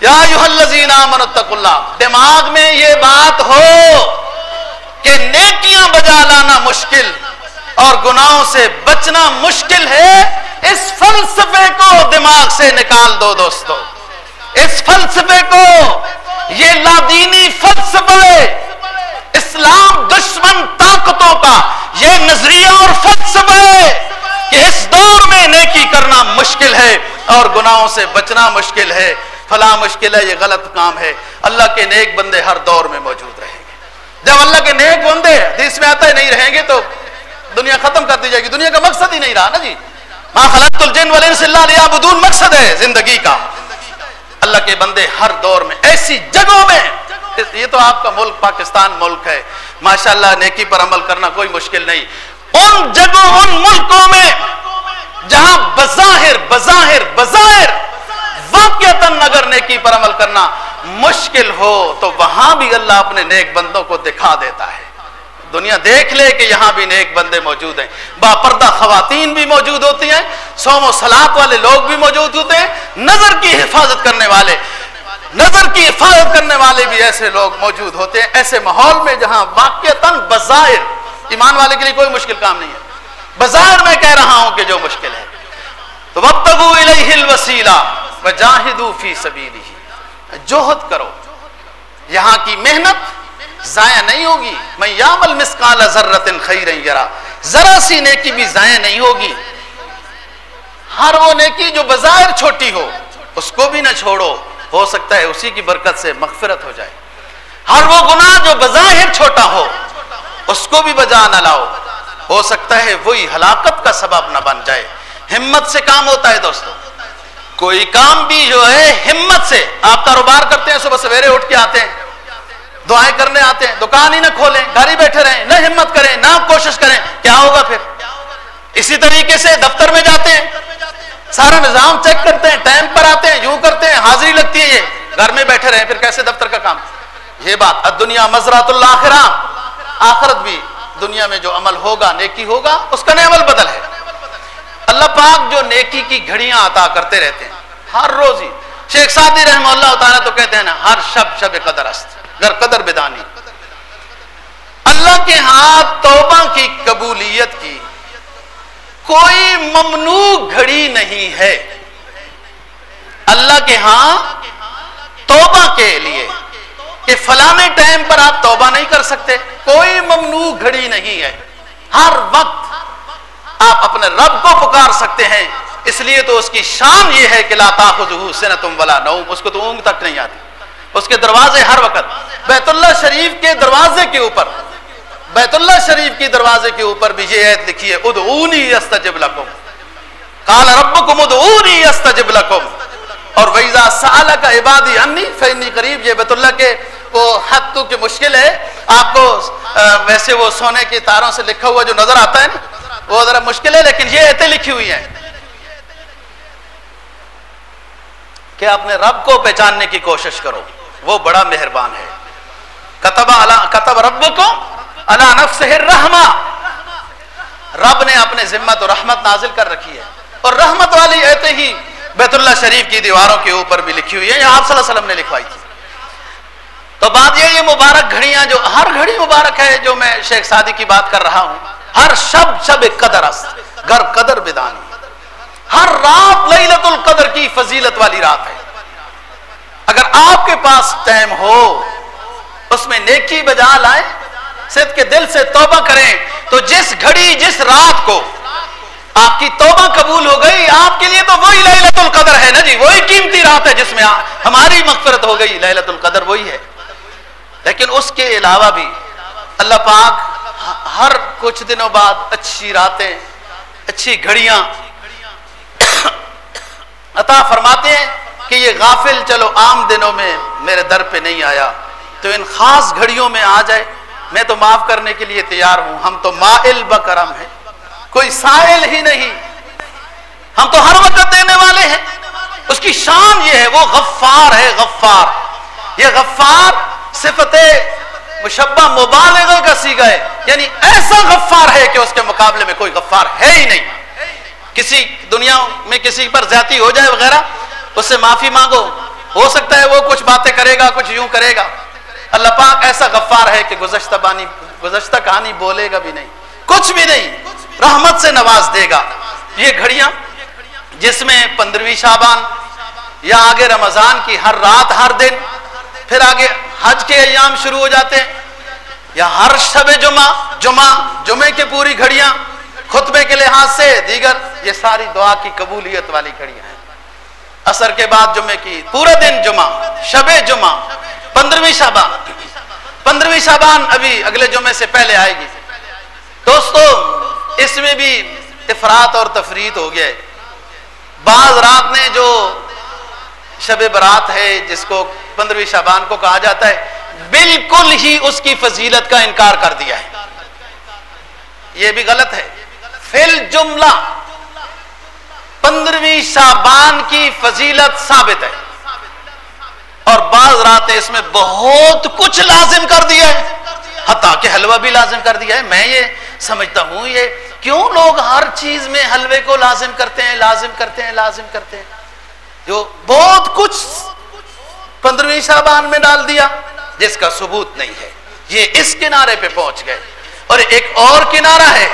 یا الذین آمنوا اللہ۔ دماغ میں یہ بات ہو کہ نیکیاں بجا لانا مشکل اور گناہوں سے بچنا مشکل ہے۔ اس فلسفے کو دماغ سے نکال دو دوستو۔ اس فلسفے کو، یہ لادینی فلسفہ اسلام دشمن طاقتوں کا یہ نظریہ اور فلسفہ گناہوں سے بچنا مشکل ہے، فلاں مشکل ہے، یہ غلط کام ہے۔ اللہ کے نیک بندے ہر دور میں موجود رہیں گے۔ جب اللہ کے نیک بندے حدیث میں آتا ہے نہیں رہیں گے تو دنیا ختم کر دی جائے گی۔ دنیا کا مقصد ہی نہیں رہا نا جی۔ ماں خلط الجن والانس اللہ لیعبدون مقصد ہے زندگی کا۔ اللہ کے بندے ہر دور میں، ایسی جگہوں میں۔ یہ تو آپ کا ملک پاکستان ملک ہے۔ ماشاءاللہ نیکی پر عمل کرنا کوئی مشکل نہیں۔ ان جگہوں، ان ملکوں میں جہاں بظاہر بظاہر بظاہر واقعتاً اگر نیکی پر عمل کرنا مشکل ہو تو وہاں بھی اللہ اپنے نیک بندوں کو دکھا دیتا ہے۔ دنیا دیکھ لے کہ یہاں بھی نیک بندے موجود ہیں۔ با پردہ خواتین بھی موجود ہوتی ہیں، سوم و سلاد والے لوگ بھی موجود ہوتے ہیں۔ نظر کی حفاظت کرنے والے، نظر کی حفاظت کرنے والے بھی ایسے لوگ موجود ہوتے ہیں، ایسے ماحول میں جہاں واقع بظاہر ایمان والے کے لیے کوئی مشکل کام نہیں ہے۔ بظاہر میں کہہ رہا ہوں کہ جو مشکل ہے۔ تو وقتگو الیہ الوسیلہ وجاہدو فی سبیلی جوہد کرو۔ یہاں کی محنت ضائع نہیں ہوگی۔ میں یامل مسکال ذرت خیر یرا ذرا سی نیکی بھی ضائع نہیں ہوگی۔ ہر وہ نیکی جو بظاہر چھوٹی ہو، اس کو بھی نہ چھوڑو۔ ہو سکتا ہے اسی کی برکت سے مغفرت ہو جائے۔ ہر وہ گناہ جو بظاہر چھوٹا ہو، اس کو بھی بجا نہ لاؤ۔ ہو سکتا ہے وہی ہلاکت کا سبب نہ بن جائے۔ ہمت سے کام ہوتا ہے دوستو۔ کوئی کام بھی جو ہے ہمت سے، آپ کاروبار کرتے ہیں، صبح سویرے اٹھ کے آتے ہیں۔ دعائیں کرنے آتے ہیں، دکان ہی نہ کھولیں، گھر ہی بیٹھے رہیں، نہ ہمت کریں، نہ کوشش کریں، کیا ہوگا پھر؟ اسی طریقے سے دفتر میں جاتے ہیں۔ سارا نظام چیک کرتے ہیں، ٹائم پر آتے ہیں، یوں کرتے ہیں، حاضری لگتی ہے یہ۔ گھر میں بیٹھے رہیں، پھر کیسے دفتر کا کام؟ یہ بات۔ دنیا مزرات اللہ آخرت بھی دنیا میں جو عمل ہوگا، نیکی ہوگا، اس کا نئے عمل بدل ہے۔ اللہ پاک جو نیکی کی گھڑیاں عطا کرتے رہتے ہیں، ہر روز ہی شیخ سعدی رحمہ اللہ تعالیٰ تو کہتے ہیں نا، ہر شب شب قدر است گر قدر بدانی۔ اللہ کے ہاتھ توبہ کی قبولیت کی کوئی ممنوع گھڑی نہیں ہے۔ اللہ کے ہاں توبہ کے لیے کہ فلانے ٹائم پر آپ توبہ نہیں کر سکتے، کوئی ممنوع گھڑی نہیں ہے۔ ہر وقت آپ اپنے رب کو پکار سکتے ہیں۔ اس لیے تو اس کی شان یہ ہے کہ لا تاخذہ سنتم ولا نوم، اس کو تو اونگ تک نہیں آتی۔ اس کے دروازے ہر وقت، بیت اللہ شریف کے دروازے کے اوپر۔ بیت اللہ شریف کی دروازے کے اوپر بھی یہ عید لکھی ہے، ادعونی استجب لکم۔ قال ربکم ادعونی استجب لکم۔ اور ویزا سال کا عبادی انی فینی قریب، یہ بیت اللہ کے وہ حد تو کہ مشکل ہے۔ آپ کو ویسے وہ سونے کے تاروں سے لکھا ہوا جو نظر آتا ہے نا، وہ ذرا مشکل ہے، لیکن یہ ایتیں لکھی ہوئی ہیں۔ کہ اپنے رب کو پہچاننے کی کوشش کرو۔ وہ بڑا مہربان ہے۔ کتب کتب رب کو اللہ نفس رحما رب نے اپنے ذمت اور رحمت نازل کر رکھی ہے۔ اور رحمت والی ایتے ہی بیت اللہ شریف کی دیواروں کے اوپر بھی لکھی ہوئی ہے یہ آپ صلی اللہ علیہ وسلم نے لکھوائی تھی۔ تو بات یہ یہ مبارک گھڑیاں جو ہر گھڑی مبارک ہے جو میں شیخ سادی کی بات کر رہا ہوں۔ ہر شب شب قدر است، گر قدر بدانی۔ ہر رات لیلت القدر کی فضیلت والی رات ہے۔ اگر آپ کے پاس ٹائم ہو، اس میں نیکی بجا لائیں صدق کے دل سے توبہ کریں، تو جس گھڑی، جس رات کو آپ کی توبہ قبول ہو گئی، آپ کے لیے تو وہی لہلت القدر ہے نا جی وہی قیمتی رات ہے جس میں ہماری مغفرت ہو گئی لہلت القدر وہی ہے۔ لیکن اس کے علاوہ بھی اللہ پاک ہر کچھ دنوں بعد اچھی راتیں، اچھی گھڑیاں عطا فرماتے ہیں کہ یہ غافل چلو عام دنوں میں میرے در پہ نہیں آیا، تو ان خاص گھڑیوں میں آ جائے۔ میں تو معاف کرنے کے لیے تیار ہوں۔ ہم تو مائل بکرم ہیں۔ کوئی سائل ہی نہیں۔ ہم تو ہر وقت دینے والے ہیں۔ اس کی شان یہ ہے، وہ غفار ہے، غفار۔ یہ غفار صفت مشبہ مبالغہ کا سیگا ہے۔ یعنی ایسا غفار ہے کہ اس کے مقابلے میں کوئی غفار ہے ہی نہیں۔ کسی دنیا میں کسی پر زیادتی ہو جائے وغیرہ، اس سے معافی مانگو۔ ہو سکتا ہے وہ کچھ باتیں کرے گا، کچھ یوں کرے گا۔ اللہ پاک ایسا غفار ہے کہ گزشتہ بانی، گزشتہ کہانی بولے گا بھی نہیں۔ کچھ بھی نہیں، رحمت سے نواز دے گا۔ یہ گھڑیاں جس میں پندرہویں شابان یا آگے رمضان کی ہر رات، ہر دن، پھر آگے حج کے ایام شروع ہو جاتے ہیں۔ یا ہر شب جمعہ جمعہ، جمعے کی پوری گھڑیاں، خطبے کے لحاظ سے دیگر، یہ ساری دعا کی قبولیت والی گھڑیاں ہیں۔ اثر کے بعد جمعے کی، پورا دن جمعہ، شب جمعہ، پندرہویں شابان پندرہویں شابان ابھی اگلے جمعے سے پہلے آئے گی۔ دوستو، اس میں بھی افراد اور تفریح ہو گیا ہے۔ بعض رات نے جو شب برات ہے، جس کو پندرہویں شابان کو کہا جاتا ہے، بالکل ہی اس کی فضیلت کا انکار کر دیا ہے۔ یہ بھی غلط ہے۔ فل جملہ پندرہویں شابان کی فضیلت ثابت ہے۔ اور بعض راتیں اس میں بہت کچھ لازم کر دیا ہے۔ حتیٰ کہ حلوہ بھی لازم کر دیا ہے۔ میں یہ سمجھتا ہوں، یہ کیوں لوگ ہر چیز میں حلوے کو لازم کرتے ہیں، لازم کرتے ہیں، لازم کرتے ہیں؟ جو بہت کچھ پندرہویں شابان میں ڈال دیا، جس کا ثبوت نہیں ہے۔ یہ اس کنارے پہ پہنچ گئے۔ اور ایک اور کنارہ ہے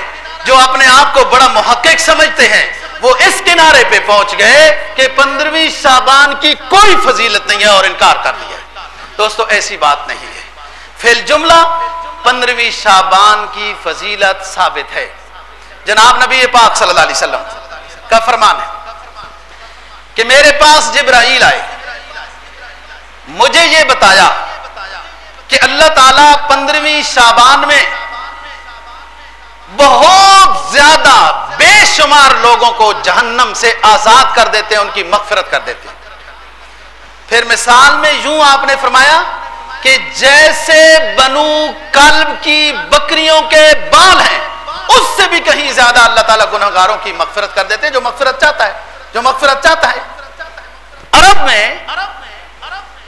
جو اپنے آپ کو بڑا محقق سمجھتے ہیں۔ وہ اس کنارے پہ پہنچ گئے کہ پندرہویں شابان کی کوئی فضیلت نہیں ہے اور انکار کر دیا دوستو، ایسی بات نہیں ہے۔ فی جملہ پندرہویں شابان کی فضیلت ثابت ہے۔ جناب نبی پاک صلی اللہ علیہ وسلم کا فرمان ہے۔ کہ میرے پاس جبرائیل آئے۔ مجھے یہ بتایا کہ اللہ تعالیٰ پندرہویں شابان میں بہت زیادہ بے شمار لوگوں کو جہنم سے آزاد کر دیتے ہیں، ان کی مغفرت کر دیتے ہیں۔ پھر مثال میں یوں آپ نے فرمایا کہ جیسے بنو کلب کی بکریوں کے بال ہیں، اس سے بھی کہیں زیادہ اللہ تعالیٰ گناہ گاروں کی مغفرت کر دیتے ہیں جو مغفرت چاہتا ہے۔ جو مغفرت چاہتا ہے۔ عرب میں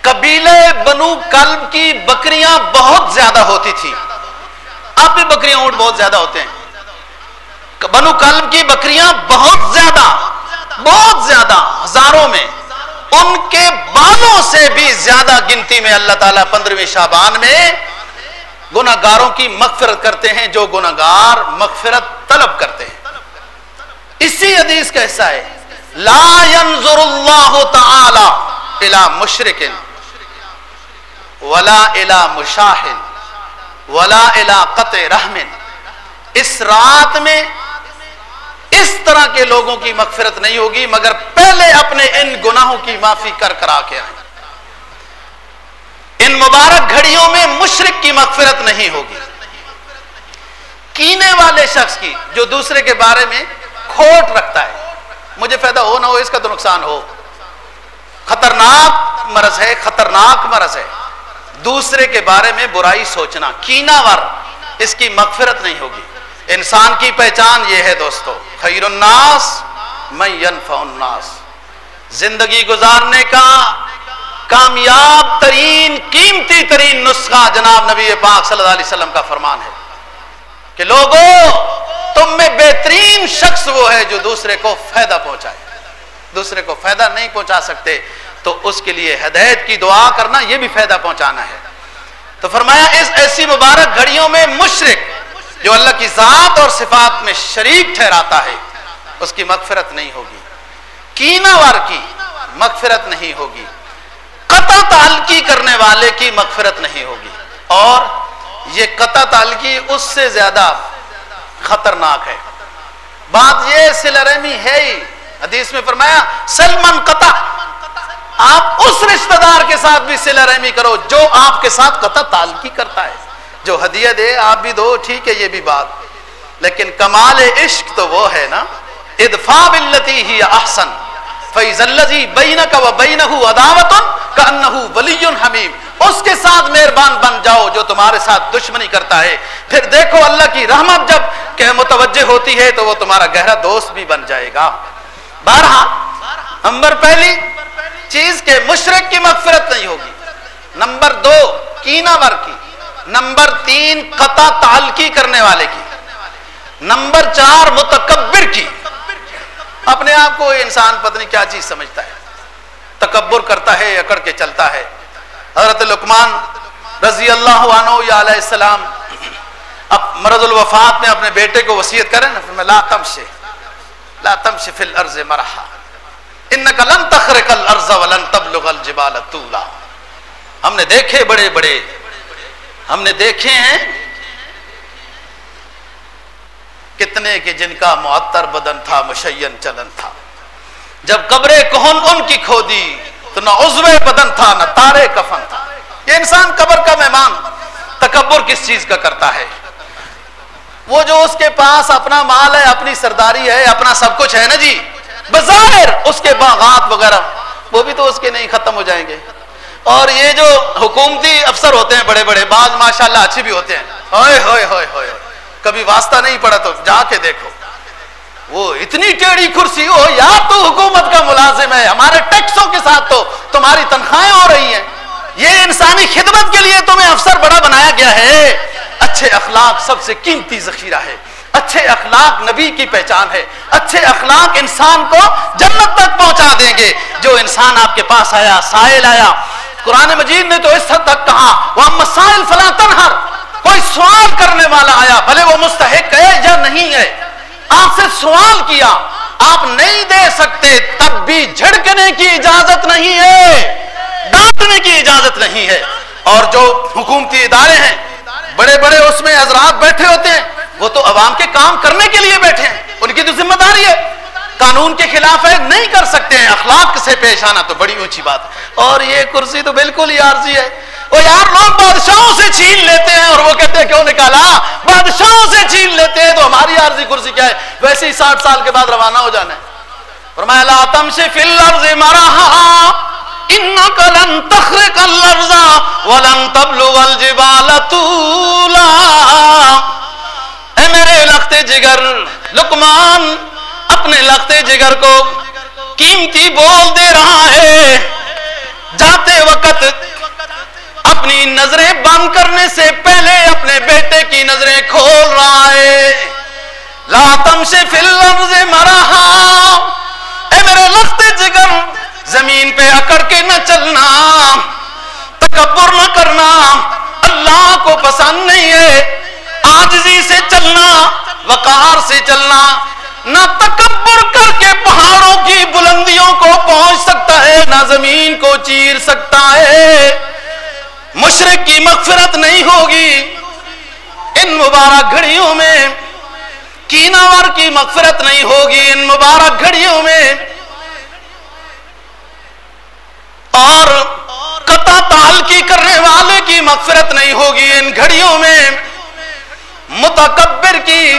قبیلے بنو کلب کی بکریاں بہت زیادہ ہوتی تھی۔ اب بھی بکریاں اونٹ بہت زیادہ ہوتے ہیں۔ بنو کلب کی بکریاں بہت زیادہ بہت زیادہ ہزاروں میں، ان کے بالوں سے بھی زیادہ گنتی میں اللہ تعالیٰ پندرہویں شابان میں گناگاروں کی مغفرت کرتے ہیں، جو گناگار مغفرت طلب کرتے ہیں۔ اسی حدیث کا حصہ ہے۔ لا ينظر اللہ تعالی الى مشرق ولا الى مشاہن ولا الى قطع رحم. اس رات میں اس طرح کے لوگوں کی مغفرت نہیں ہوگی، مگر پہلے اپنے ان گناہوں کی معافی کر کر آ کے آئیں۔ ان مبارک گھڑیوں میں مشرق کی مغفرت نہیں ہوگی۔ کینے والے شخص کی جو دوسرے کے بارے میں کھوٹ رکھتا ہے۔ مجھے فائدہ ہو نہ ہو، اس کا تو نقصان ہو۔ خطرناک مرض ہے، خطرناک مرض ہے۔ دوسرے کے بارے میں برائی سوچنا کینا ور۔ اس کی مغفرت نہیں ہوگی۔ انسان کی پہچان یہ ہے دوستو، خیر الناس میں الناس۔ زندگی گزارنے کا کامیاب ترین، قیمتی ترین نسخہ جناب نبی پاک صلی اللہ علیہ وسلم کا فرمان ہے۔ کہ لوگوں تم میں بہترین شخص وہ ہے جو دوسرے کو فائدہ پہنچائے۔ دوسرے کو فائدہ نہیں پہنچا سکتے، تو اس کے لیے ہدایت کی دعا کرنا، یہ بھی فائدہ پہنچانا ہے۔ تو فرمایا، اس ایسی مبارک گھڑیوں میں مشرق، جو اللہ کی ذات اور صفات میں شریک ٹھہراتا ہے، اس کی مغفرت نہیں ہوگی۔ کینا وار کی مغفرت نہیں ہوگی۔ قطع تعلقی کرنے والے کی مغفرت نہیں ہوگی۔ اور یہ قطع تعلقی اس سے زیادہ خطرناک ہے۔ بات یہ سل رحمی ہے ہی۔ حدیث میں فرمایا سلمان قطع۔ آپ اس رشتہ دار کے ساتھ بھی سل رحمی کرو جو آپ کے ساتھ قطع تعلقی کرتا ہے۔ جو ہدیہ دے، آپ بھی دو، ٹھیک ہے، یہ بھی بات۔ لیکن کمال عشق تو وہ ہے نا۔ ادفا بلتی ہی احسن۔ فیض الزی بین کا بین عداوت کا ولی حمیم۔ اس کے ساتھ مہربان بن جاؤ جو تمہارے ساتھ دشمنی کرتا ہے۔ پھر دیکھو اللہ کی رحمت جبکہ متوجہ ہوتی ہے تو وہ تمہارا گہرا دوست بھی بن جائے گا۔ بارہ نمبر پہلی، چیز کے مشرق کی مغفرت نہیں ہوگی۔ نمبر دو کینا ور کی۔ نمبر تین، قطع تعلقی کرنے والے کی۔ نمبر چار، متکبر کی۔ اپنے آپ کو انسان پتنی کیا چیز سمجھتا ہے۔ تکبر کرتا ہے، اکڑ کے چلتا ہے۔ حضرت لکمان رضی اللہ عنہ یا علیہ السلام اب مرض الوفات میں اپنے بیٹے کو وسیعت کرے نا پھر لا تمشے لا تمشے فی الارض مرحا، انکا لن تخرق الارض ولن تبلغ الجبال طولا۔ ہم نے دیکھے بڑے بڑے، ہم نے دیکھے ہیں کتنے کہ جن کا معطر بدن تھا، مشین چلن تھا۔ جب قبر کون ان کی کھودی تو نہ عزو بدن تھا، نہ تارے کفن تھا۔ یہ انسان قبر کا مہمان، تکبر کس چیز کا کرتا ہے؟ وہ جو اس کے پاس اپنا مال ہے، اپنی سرداری ہے، اپنا سب کچھ ہے نا جی؟ بظاہر اس کے باغات وغیرہ، وہ بھی تو اس کے نہیں ختم ہو جائیں گے۔ اور یہ جو حکومتی افسر ہوتے ہیں، بڑے بڑے بعض ماشاءاللہ اچھے بھی ہوتے ہیں۔ ہوئے ہوئے ہوئے ہوئے کبھی واسطہ نہیں پڑا تو جا کے دیکھو۔ وہ اتنی ٹیڑھی کرسی ہو یا تو حکومت کا ملازم ہے، ہمارے ٹیکسوں کے ساتھ تو تمہاری تنخواہیں ہو رہی ہیں۔ یہ انسانی خدمت کے لیے تمہیں افسر بڑا بنایا گیا ہے۔ اچھے اخلاق سب سے قیمتی ذخیرہ ہے۔ اچھے اخلاق نبی کی پہچان ہے۔ اچھے اخلاق انسان کو جنت تک پہنچا دیں گے۔ جو انسان آپ کے پاس آیا، سائل آیا۔ قرآن مجید نے تو اس حد تک کہا وہ مسائل فلاں تنہر کوئی سوال کرنے والا آیا، بھلے وہ مستحق ہے یا نہیں ہے۔ آپ سے سوال کیا، آپ نہیں دے سکتے، تب بھی جھڑکنے کی اجازت نہیں ہے۔ ڈانٹنے کی اجازت نہیں ہے۔ اور جو حکومتی ادارے ہیں، بڑے بڑے اس میں حضرات بیٹھے ہوتے ہیں، وہ تو عوام کے کام کرنے کے لیے بیٹھے ہیں۔ ان کی تو ذمہ داری ہے۔ قانون کے خلاف ہے نہیں کر سکتے ہیں۔ اخلاق سے پیش آنا تو بڑی اونچی بات اور یہ کرسی تو بالکل ہی عارضی ہے۔ وہ یار لوگ بادشاہوں سے چھین لیتے ہیں اور وہ کہتے ہیں، کیوں نکالا بادشاہوں سے چھین لیتے ہیں تو ہماری عارضی کرسی کیا ہے؟ ویسے ہی ساٹھ سال کے بعد روانہ ہو جانا ہے۔ فرمایا، لا تمشي في الارض مرحا انك لن تخرق الارض ولن تبلغ الجبال طولا۔ اے میرے لختے جگر، لقمان، اپنے لختے جگر کو قیمتی بول دے رہا ہے۔ جاتے وقت اپنی نظریں بند کرنے سے پہلے اپنے بیٹے کی نظریں کھول رہا ہے۔ لا تمشي في الارض مرحا. اے میرے لخت جگر، زمین پہ اکڑ کے نہ چلنا، تکبر نہ کرنا، اللہ کو پسند نہیں ہے آجزی سے چلنا، وقار سے چلنا، نہ تکبر کر کے پہاڑوں کی بلندیوں کو پہنچ سکتا ہے، نہ زمین کو چیر سکتا ہے۔ مشرق کی مغفرت نہیں ہوگی، ان مبارک گھڑیوں میں کیناور کی مغفرت نہیں ہوگی ان مبارک گھڑیوں میں۔ اور قطع تال کی کرنے والے کی مغفرت نہیں ہوگی ان گھڑیوں میں۔ متکبر کی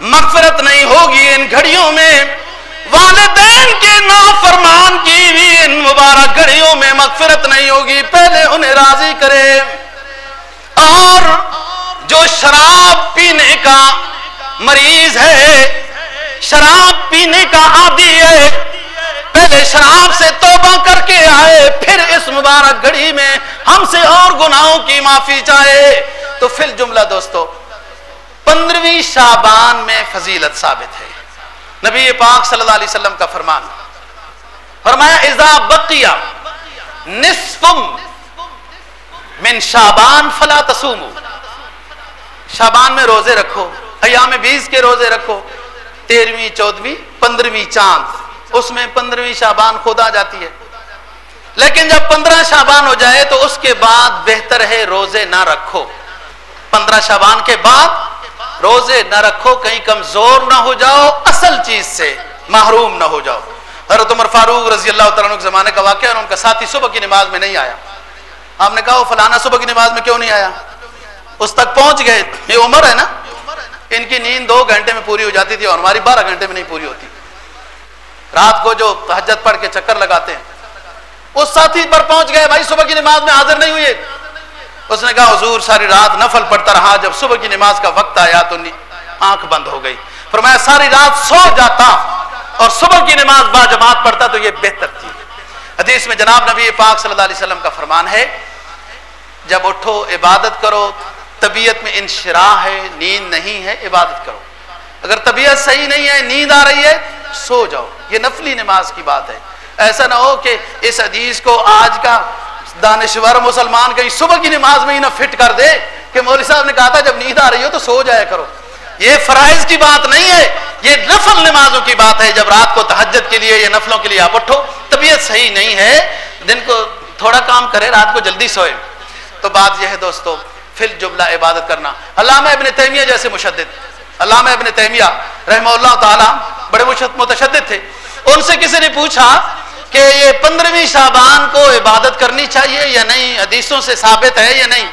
مغفرت نہیں ہوگی ان گھڑیوں میں۔ والدین کے نافرمان کی بھی ان مبارک گھڑیوں میں مغفرت نہیں ہوگی۔ پہلے انہیں راضی کرے اور جو شراب پینے کا مریض ہے، شراب پینے کا عادی ہے۔ پہلے شراب سے توبہ کر کے آئے، پھر اس مبارک گھڑی میں ہم سے اور گناہوں کی معافی چاہے۔ تو فل جملہ دوستو پندرہویں شابان میں فضیلت ثابت ہے۔ نبی پاک صلی اللہ علیہ وسلم کا فرمان، فرمایا، اذا بقیہ نصفم من شابان فلا تصوموا۔ شابان میں روزے رکھو۔ ایام بیس کے روزے رکھو۔ تیرہویں چودہویں پندرہویں چاند۔ اس میں پندرہویں شابان خود آ جاتی ہے۔ لیکن جب پندرہ شابان ہو جائے تو اس کے بعد بہتر ہے روزے نہ رکھو۔ پندرہ شابان کے بعد روزے نہ رکھو، کہیں کمزور نہ ہو جاؤ، اصل چیز سے محروم نہ ہو جاؤ۔ حضرت عمر فاروق رضی اللہ تعالیٰ عنہ کے زمانے کا واقعہ اور ان کا ساتھی صبح کی نماز میں نہیں آیا۔ ہم نے کہا وہ فلانا صبح کی نماز میں کیوں نہیں آیا؟ اس تک پہنچ گئے۔ یہ عمر ہے نا؟ ان کی نیند دو گھنٹے میں پوری ہو جاتی تھی اور ہماری بارہ گھنٹے میں نہیں پوری ہوتی۔ رات کو جو تہجد پڑھ کے چکر لگاتے ہیں۔ اس ساتھی پر پہنچ گئے، بھائی صبح کی نماز میں حاضر نہیں ہوئے۔ اس نے کہا، حضور، ساری رات نفل پڑھتا رہا، جب صبح کی نماز کا وقت آیا تو آنکھ بند ہو گئی۔ فرمایا، ساری رات سو جاتا اور صبح کی نماز با جماعت پڑھتا تو یہ بہتر تھی۔ حدیث میں جناب نبی پاک صلی اللہ علیہ وسلم کا فرمان ہے، جب اٹھو عبادت کرو طبیعت میں انشراح ہے، نیند نہیں ہے، عبادت کرو۔ اگر طبیعت صحیح نہیں ہے، نیند آ رہی ہے، سو جاؤ۔ یہ نفلی نماز کی بات ہے۔ ایسا نہ ہو کہ اس حدیث کو آج کا دانشور مسلمان کہیں صبح کی نماز میں ہی نہ فٹ کر دے کہ مولوی صاحب نے کہا تھا، جب نیند آ رہی ہو تو سو جایا کرو۔ یہ فرائض کی بات نہیں ہے، یہ نفل نمازوں کی بات ہے۔ جب رات کو تہجد کے لیے یا نفلوں کے لیے آپ اٹھو، طبیعت صحیح نہیں ہے۔ دن کو تھوڑا کام کرے، رات کو جلدی سوئے۔ تو بات یہ ہے دوستو فل جملہ عبادت کرنا۔ علامہ ابن تیمیہ جیسے مشدد۔ علامہ ابن تیمیہ رحمہ اللہ تعالی بڑے متشدد تھے۔ ان سے کسی نے پوچھا کہ یہ پندرہویں شابان کو عبادت کرنی چاہیے یا نہیں؟ حدیثوں سے ثابت ہے یا نہیں؟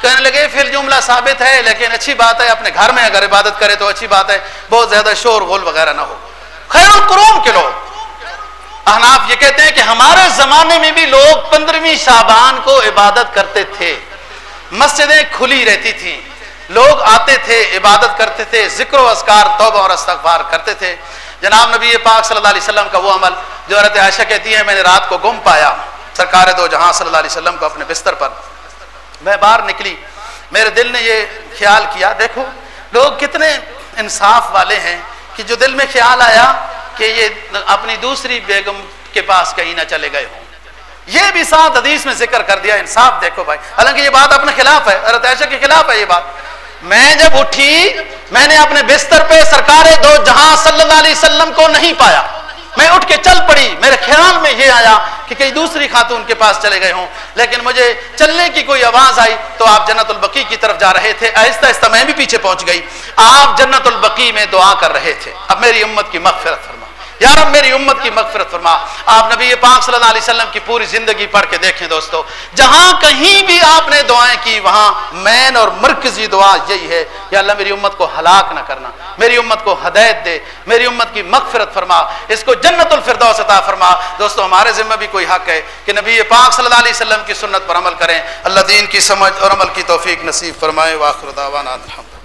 کہنے لگے پھر جملہ ثابت ہے، لیکن اچھی بات ہے، اپنے گھر میں اگر عبادت کرے تو اچھی بات ہے۔ بہت زیادہ شور غول وغیرہ نہ ہو۔ خیر القرون کے لوگ۔ احناف یہ کہتے ہیں کہ ہمارے زمانے میں بھی لوگ پندرہویں شابان کو عبادت کرتے تھے۔ مسجدیں کھلی رہتی تھیں۔ لوگ آتے تھے، عبادت کرتے تھے، ذکر و اذکار، توبہ اور استغفار کرتے تھے۔ جناب نبی پاک صلی اللہ علیہ وسلم کا وہ عمل جو حضرت عائشہ کہتی ہے میں نے رات کو گم پایا۔ سرکار دو جہاں صلی اللہ علیہ وسلم کو اپنے بستر پر۔ میں باہر نکلی۔ میرے دل نے یہ خیال کیا، دیکھو، لوگ کتنے انصاف والے ہیں کہ جو دل میں خیال آیا کہ یہ اپنی دوسری بیگم کے پاس کہیں نہ چلے گئے ہوں۔ یہ بھی ساتھ حدیث میں ذکر کر دیا انصاف دیکھو بھائی۔ حالانکہ یہ بات اپنے خلاف ہے، حضرت عائشہ کے خلاف ہے یہ بات۔ میں جب اٹھی، میں نے اپنے بستر پہ سرکار دو جہاں صلی اللہ علیہ وسلم کو نہیں پایا۔ میں اٹھ کے چل پڑی۔ میرے خیال میں یہ آیا کہ کئی دوسری خاتون کے پاس چلے گئے ہوں۔ لیکن مجھے چلنے کی کوئی آواز آئی تو آپ جنت البقی کی طرف جا رہے تھے۔ آہستہ آہستہ میں بھی پیچھے پہنچ گئی۔ آپ جنت البقی میں دعا کر رہے تھے۔ اب میری امت کی مغفرت فرما یا رب میری امت کی مغفرت فرما۔ آپ نبی پاک صلی اللہ علیہ وسلم کی پوری زندگی پڑھ کے دیکھیں دوستو، جہاں کہیں بھی آپ نے دعائیں کی، وہاں مین اور مرکزی دعا یہی ہے یا اللہ میری امت کو ہلاک نہ کرنا، میری امت کو ہدایت دے، میری امت کی مغفرت فرما، اس کو جنت الفردوس عطا فرما۔ دوستو، ہمارے ذمہ بھی کوئی حق ہے کہ نبی پاک صلی اللہ علیہ وسلم کی سنت پر عمل کریں۔ اللہ دین کی سمجھ اور عمل کی توفیق نصیب فرمائے واخر دعوانا الحمد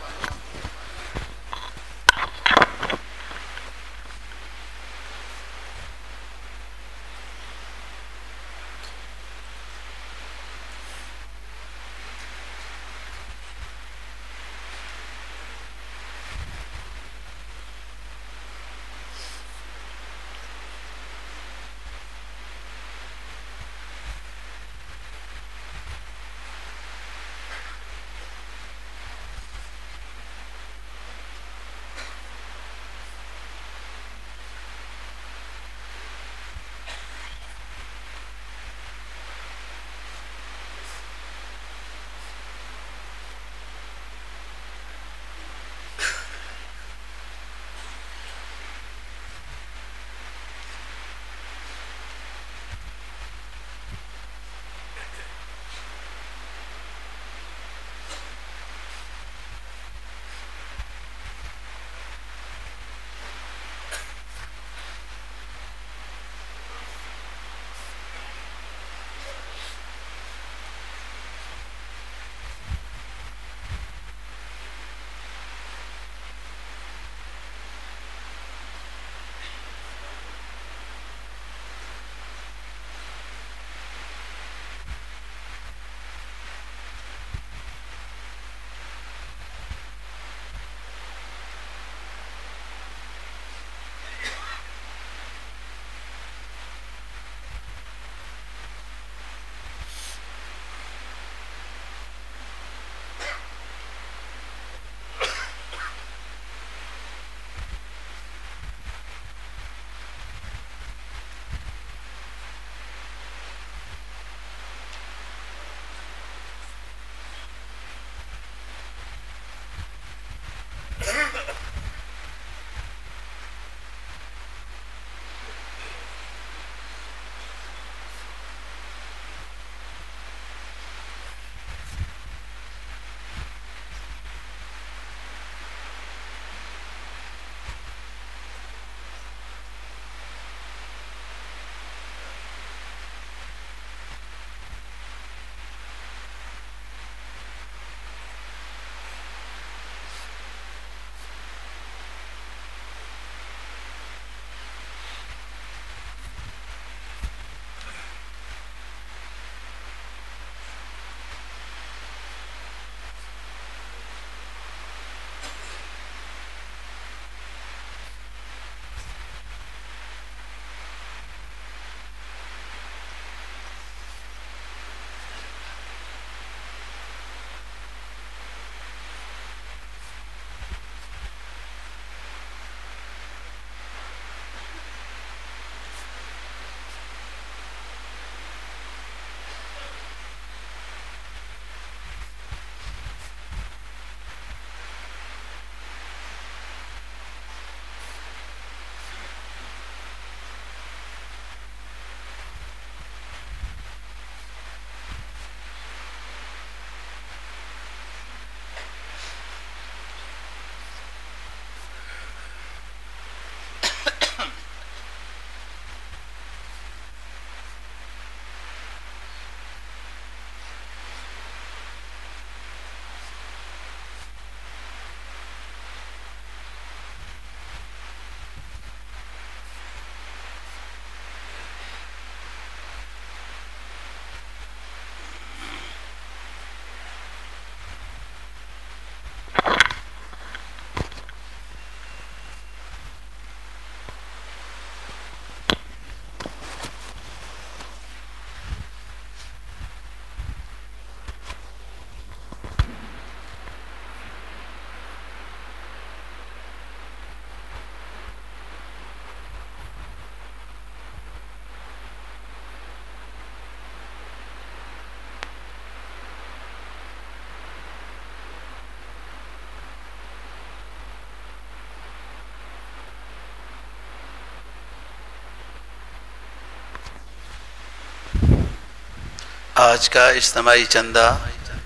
آج کا اجتماعی چندہ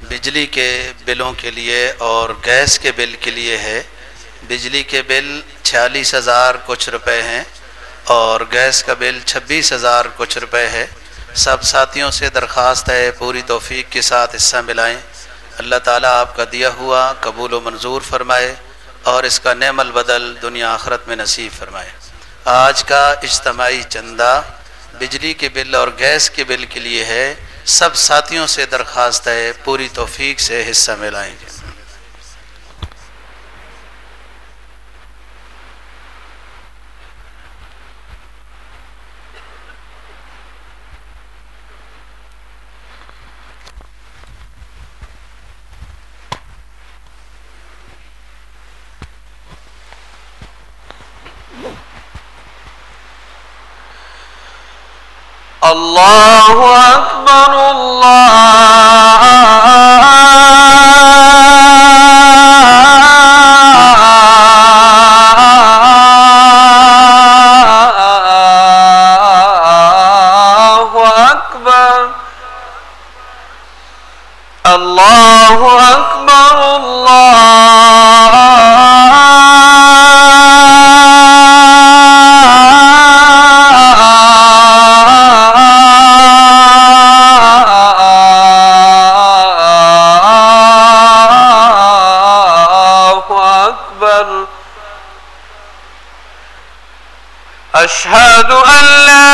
بجلی کے بلوں کے لیے اور گیس کے بل کے لیے ہے۔ بجلی کے بل چھیالیس ہزار کچھ روپے ہیں اور گیس کا بل چھبیس ہزار کچھ روپے ہے۔ سب ساتھیوں سے درخواست ہے پوری توفیق کے ساتھ حصہ ملائیں۔ اللہ تعالیٰ آپ کا دیا ہوا قبول و منظور فرمائے اور اس کا نعم البدل دنیا آخرت میں نصیب فرمائے۔ آج کا اجتماعی چندہ بجلی کے بل اور گیس کے بل کے لیے ہے۔ سب ساتھیوں سے درخواست ہے پوری توفیق سے حصہ ملائیں گے۔ الله أكبر الله أكبر أشهد أن لا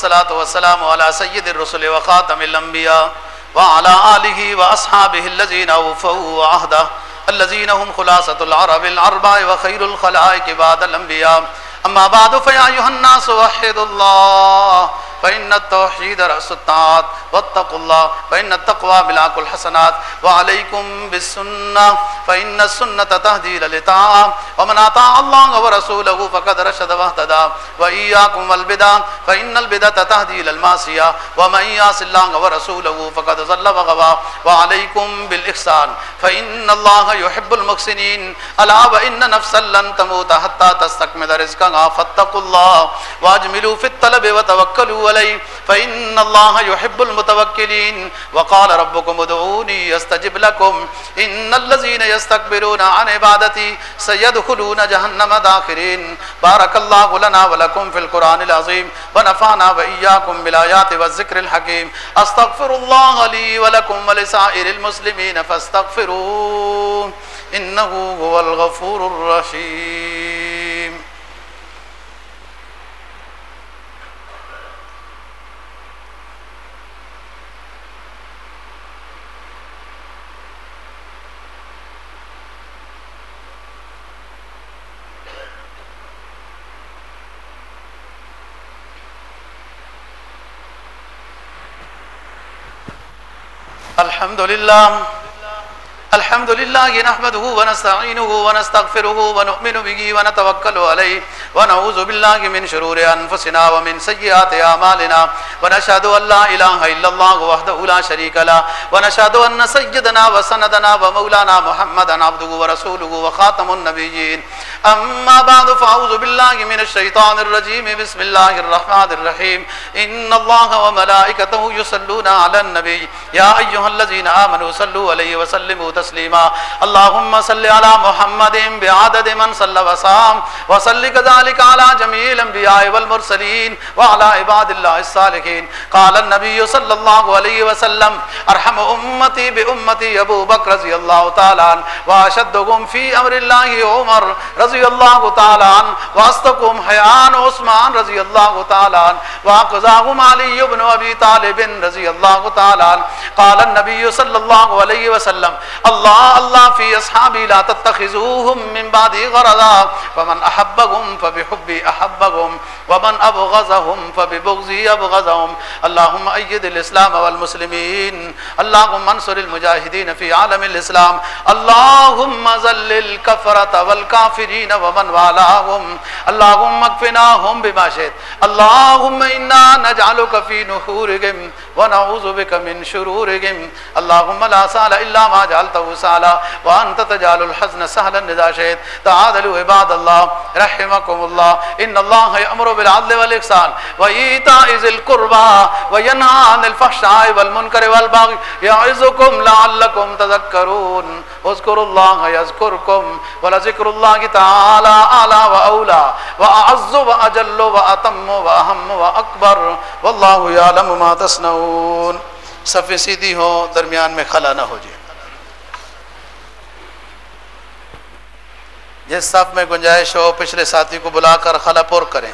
والصلاة والسلام على سيد الرسل وخاتم الأنبياء وعلى آله وأصحابه الذين أوفوا عهده الذين هم خلاصة العرب العرباء وخير الخلائق بعد الأنبياء. أما بعد، فيا أيها الناس، وحدوا الله، فإن التوحيد رأس الطاعات، واتقوا الله، فإن التقوى ملاك الحسنات. وعليكم بالسنة، فإن السنة تهدي للطاعة. ومن أطاع الله ورسوله فقد رشد واهتدى. وإياكم والبدع فإن البدعة تهدي للمعصية ومن يعص الله ورسوله فقد ضل وغوى وعليكم بالإحسان فإن الله يحب المحسنين ألا وإن نفسا لن تموت حتى تستكمل رزقها فاتقوا الله واجملوا في الطلب وتوكلوا عليه فإن الله يحب المتوكلين وقال ربكم ادعوني يستجب لكم إن الذين يستكبرون عن عبادتي سيدخلون جهنم داخرين بارك الله لنا ولكم في القرآن العظيم ونفعنا وإياكم بالآيات والذكر الحكيم. أستغفر الله لي ولكم ولسائر المسلمين فاستغفروه إنه هو الغفور الرحيم. الحمد لله الحمد لله نحمده ونستعينه ونستغفره ونؤمن به ونتوكل عليه ونعوذ بالله من شرور أنفسنا ومن سيئات أعمالنا ونشهد أن لا إله إلا الله وحده لا شريك له ونشهد أن سيدنا وسندنا ومولانا محمدا عبده ورسوله وخاتم النبيين أما بعد فأعوذ بالله من الشيطان الرجيم بسم الله الرحمن الرحيم إن الله وملائكته يصلون على النبي يا أيها الذين آمنوا صلوا عليه وسلموا تسليما اللهم صل على محمد بعدد من صلى وسام وصل كذلك على جميع الأنبياء والمرسلين وعلى عباد الله الصالحين قال النبي صلى الله عليه وسلم أرحم أمتي بأمتي أبو بكر رضي الله تعالى عنه وأشدهم في أمر الله عمر رضي الله تعالى عنه وأصدقهم حيان عثمان رضي الله تعالى عنه وأقزاهم علي بن أبي طالب رضي الله تعالى عنه قال النبي صلى الله عليه وسلم الله الله في أصحابي لا تتخذوهم من بعد غرضا فمن أحبهم فبحبي أحبهم ومن أبغضهم فببغضي أبغضهم اللهم أيد الإسلام والمسلمين اللهم انصر المجاهدين في عالم الإسلام اللهم ذل الكفرة والكافرين ومن والاهم اللهم اكفناهم بما شئت اللهم إنا نجعلك في نحورهم ونعوذ بك من شرورهم اللهم لا سهل إلا ما جعلتا جعلته سهلا وأنت تجعل الحزن سهلا إذا شئت. تعادلوا عباد الله. رحمكم الله. إن الله يأمر بالعدل والإحسان. وإيتاء ذي القربى. وينهى عن الفحشاء والمنكر والبغي. يعظكم لعلكم تذكرون. اذكروا الله يذكركم. ولذكر الله تعالى أعلى وأولى. وأعز وأجل وأتم وأهم وأكبر. والله يعلم ما تصنعون. صفیں سیدھی ہو درمیان میں خلا نہ ہو جائے. جس صف میں گنجائش ہو، پچھلے ساتھی کو بلا کر خلا پور کریں۔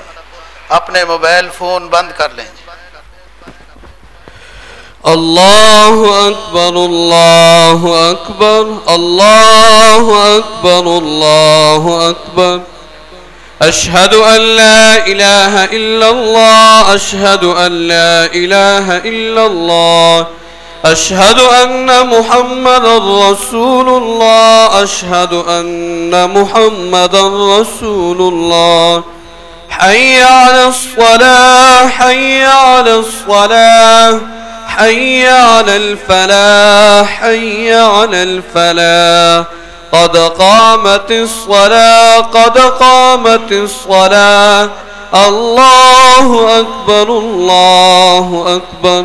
اپنے موبائل فون بند کر لیں۔ الله أكبر الله أكبر الله أكبر الله أكبر أشهد أن لا إله إلا لا أشهد أن محمد رسول الله، أشهد أن محمد رسول الله. حي على الصلاة، حي على الصلاة، حي على الفلاح، حي على الفلاح. قد قامت الصلاة، قد قامت الصلاة. الله أكبر الله أكبر.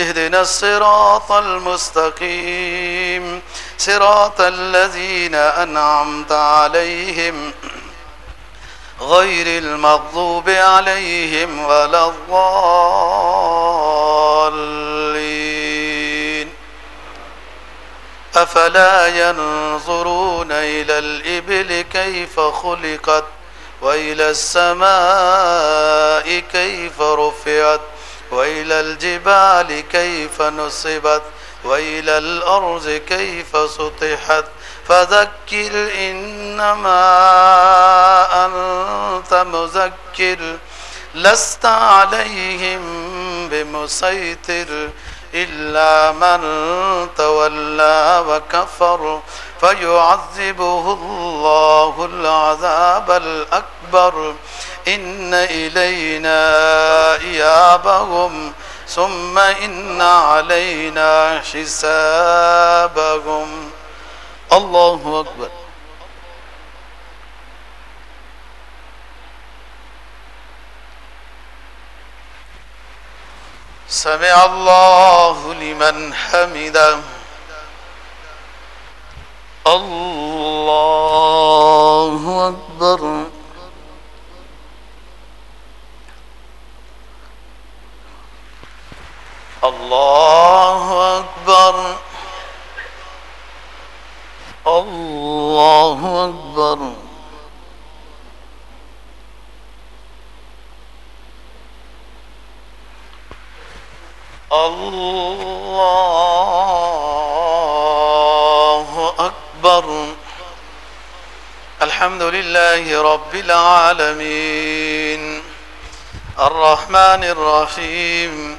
اهدنا الصراط المستقيم صراط الذين أنعمت عليهم غير المغضوب عليهم ولا الضالين أفلا ينظرون إلى الإبل كيف خلقت وإلى السماء كيف رفعت وإلى الجبال كيف نصبت وإلى الأرض كيف سطحت فذكر إنما أنت مذكر لست عليهم بمسيطر إلا من تولى وكفر فيعذبه الله العذاب الأكبر إن إلينا إيابهم ثم إن علينا حسابهم الله أكبر سمع الله لمن حمده الله أكبر الله أكبر الله أكبر الله أكبر الحمد لله رب العالمين الرحمن الرحيم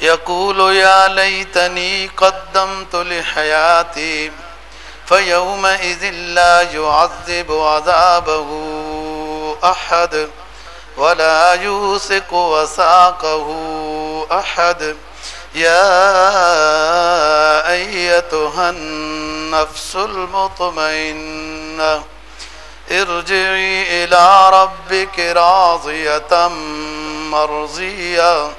يقول يا ليتني قدمت لحياتي فيومئذ لا يعذب عذابه أحد ولا يوثق وثاقه أحد يا أيتها النفس المطمئنة ارجعي إلى ربك راضية مرضية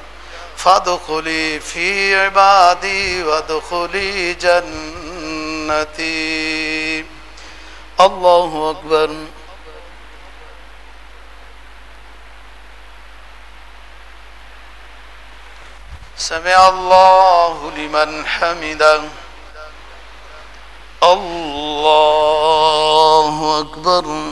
فادخلي في عبادي وادخلي جنتي الله أكبر سمع الله لمن حمده الله أكبر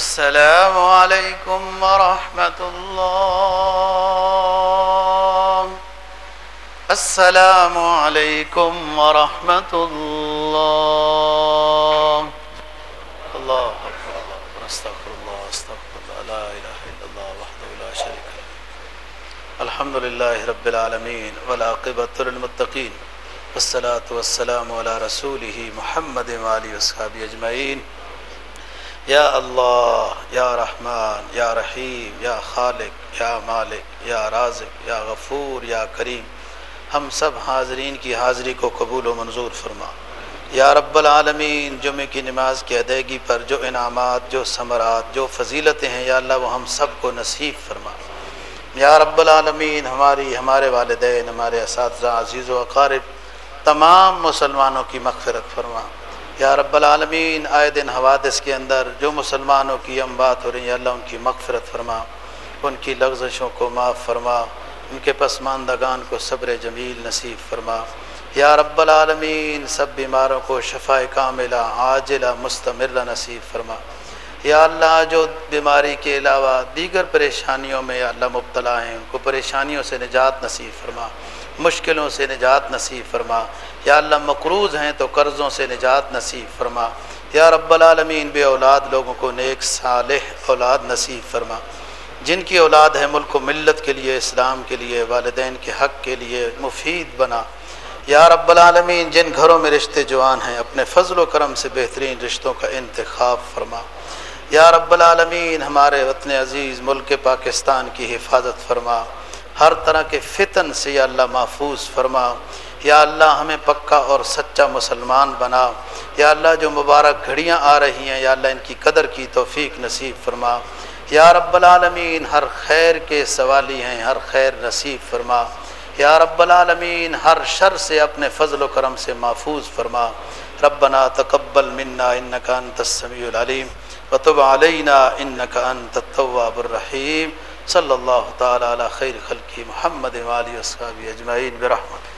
السلام عليكم ورحمة الله. السلام عليكم ورحمة الله. الله أكبر استغفر الله استغفر الله. لا إله إلا الله وحده لا شريك له. الحمد للہ رب العالمین ولاقبۃ المطقین والصلاة والسلام على رسوله محمد والی وصحاب اجمعین یا اللہ، یا رحمان، یا رحیم، یا خالق، یا مالک، یا رازق، یا غفور، یا کریم، ہم سب حاضرین کی حاضری کو قبول و منظور فرما۔ یا رب العالمین جمعہ کی نماز کی ادائیگی پر جو انعامات، جو ثمرات، جو فضیلتیں ہیں، یا اللہ، وہ ہم سب کو نصیب فرما۔ یا رب العالمین، ہماری، ہمارے والدین، ہمارے اساتذہ، عزیز و اقارب، تمام مسلمانوں کی مغفرت فرما۔ یا رب العالمین، آئے دن حوادث کے اندر جو مسلمانوں کی ہم بات ہو رہی ہیں، اللہ ان کی مغفرت فرما، ان کی لغزشوں کو معاف فرما، ان کے پسماندگان کو صبر جمیل نصیب فرما۔ یا رب العالمین، سب بیماروں کو شفا کاملہ، عاجلہ مستمر نصیب فرما۔ یا اللہ، جو بیماری کے علاوہ دیگر پریشانیوں میں یا اللہ مبتلا ہیں، ان کو پریشانیوں سے نجات نصیب فرما۔ مشکلوں سے نجات نصیب فرما۔ یا اللہ، مقروض ہیں تو قرضوں سے نجات نصیب فرما۔ یا رب العالمین، بے اولاد لوگوں کو نیک، صالح اولاد نصیب فرما۔ جن کی اولاد ہے ملک و ملت کے لیے، اسلام کے لیے، والدین کے حق کے لیے مفید بنا۔ یا رب العالمین، جن گھروں میں رشتے جوان ہیں، اپنے فضل و کرم سے بہترین رشتوں کا انتخاب فرما۔ یا رب العالمین، ہمارے وطن عزیز، ملک پاکستان کی حفاظت فرما۔ ہر طرح کے فتن سے یا اللہ محفوظ فرما یا اللہ ہمیں پکا اور سچا مسلمان بنا یا اللہ جو مبارک گھڑیاں آ رہی ہیں، یا اللہ ان کی قدر کی توفیق نصیب فرما یا رب العالمین، ہر خیر کے سوالی ہیں، ہر خیر نصیب فرما یا رب العالمین، ہر شر سے اپنے فضل و کرم سے محفوظ فرما ربنا تقبل منا انکا انت السمیع العلیم۔ وطب علینا انکا انت التواب الرحیم۔ صلی اللہ تعالی علی خیر خلقی محمد والی اصحابی اجمعین برحمت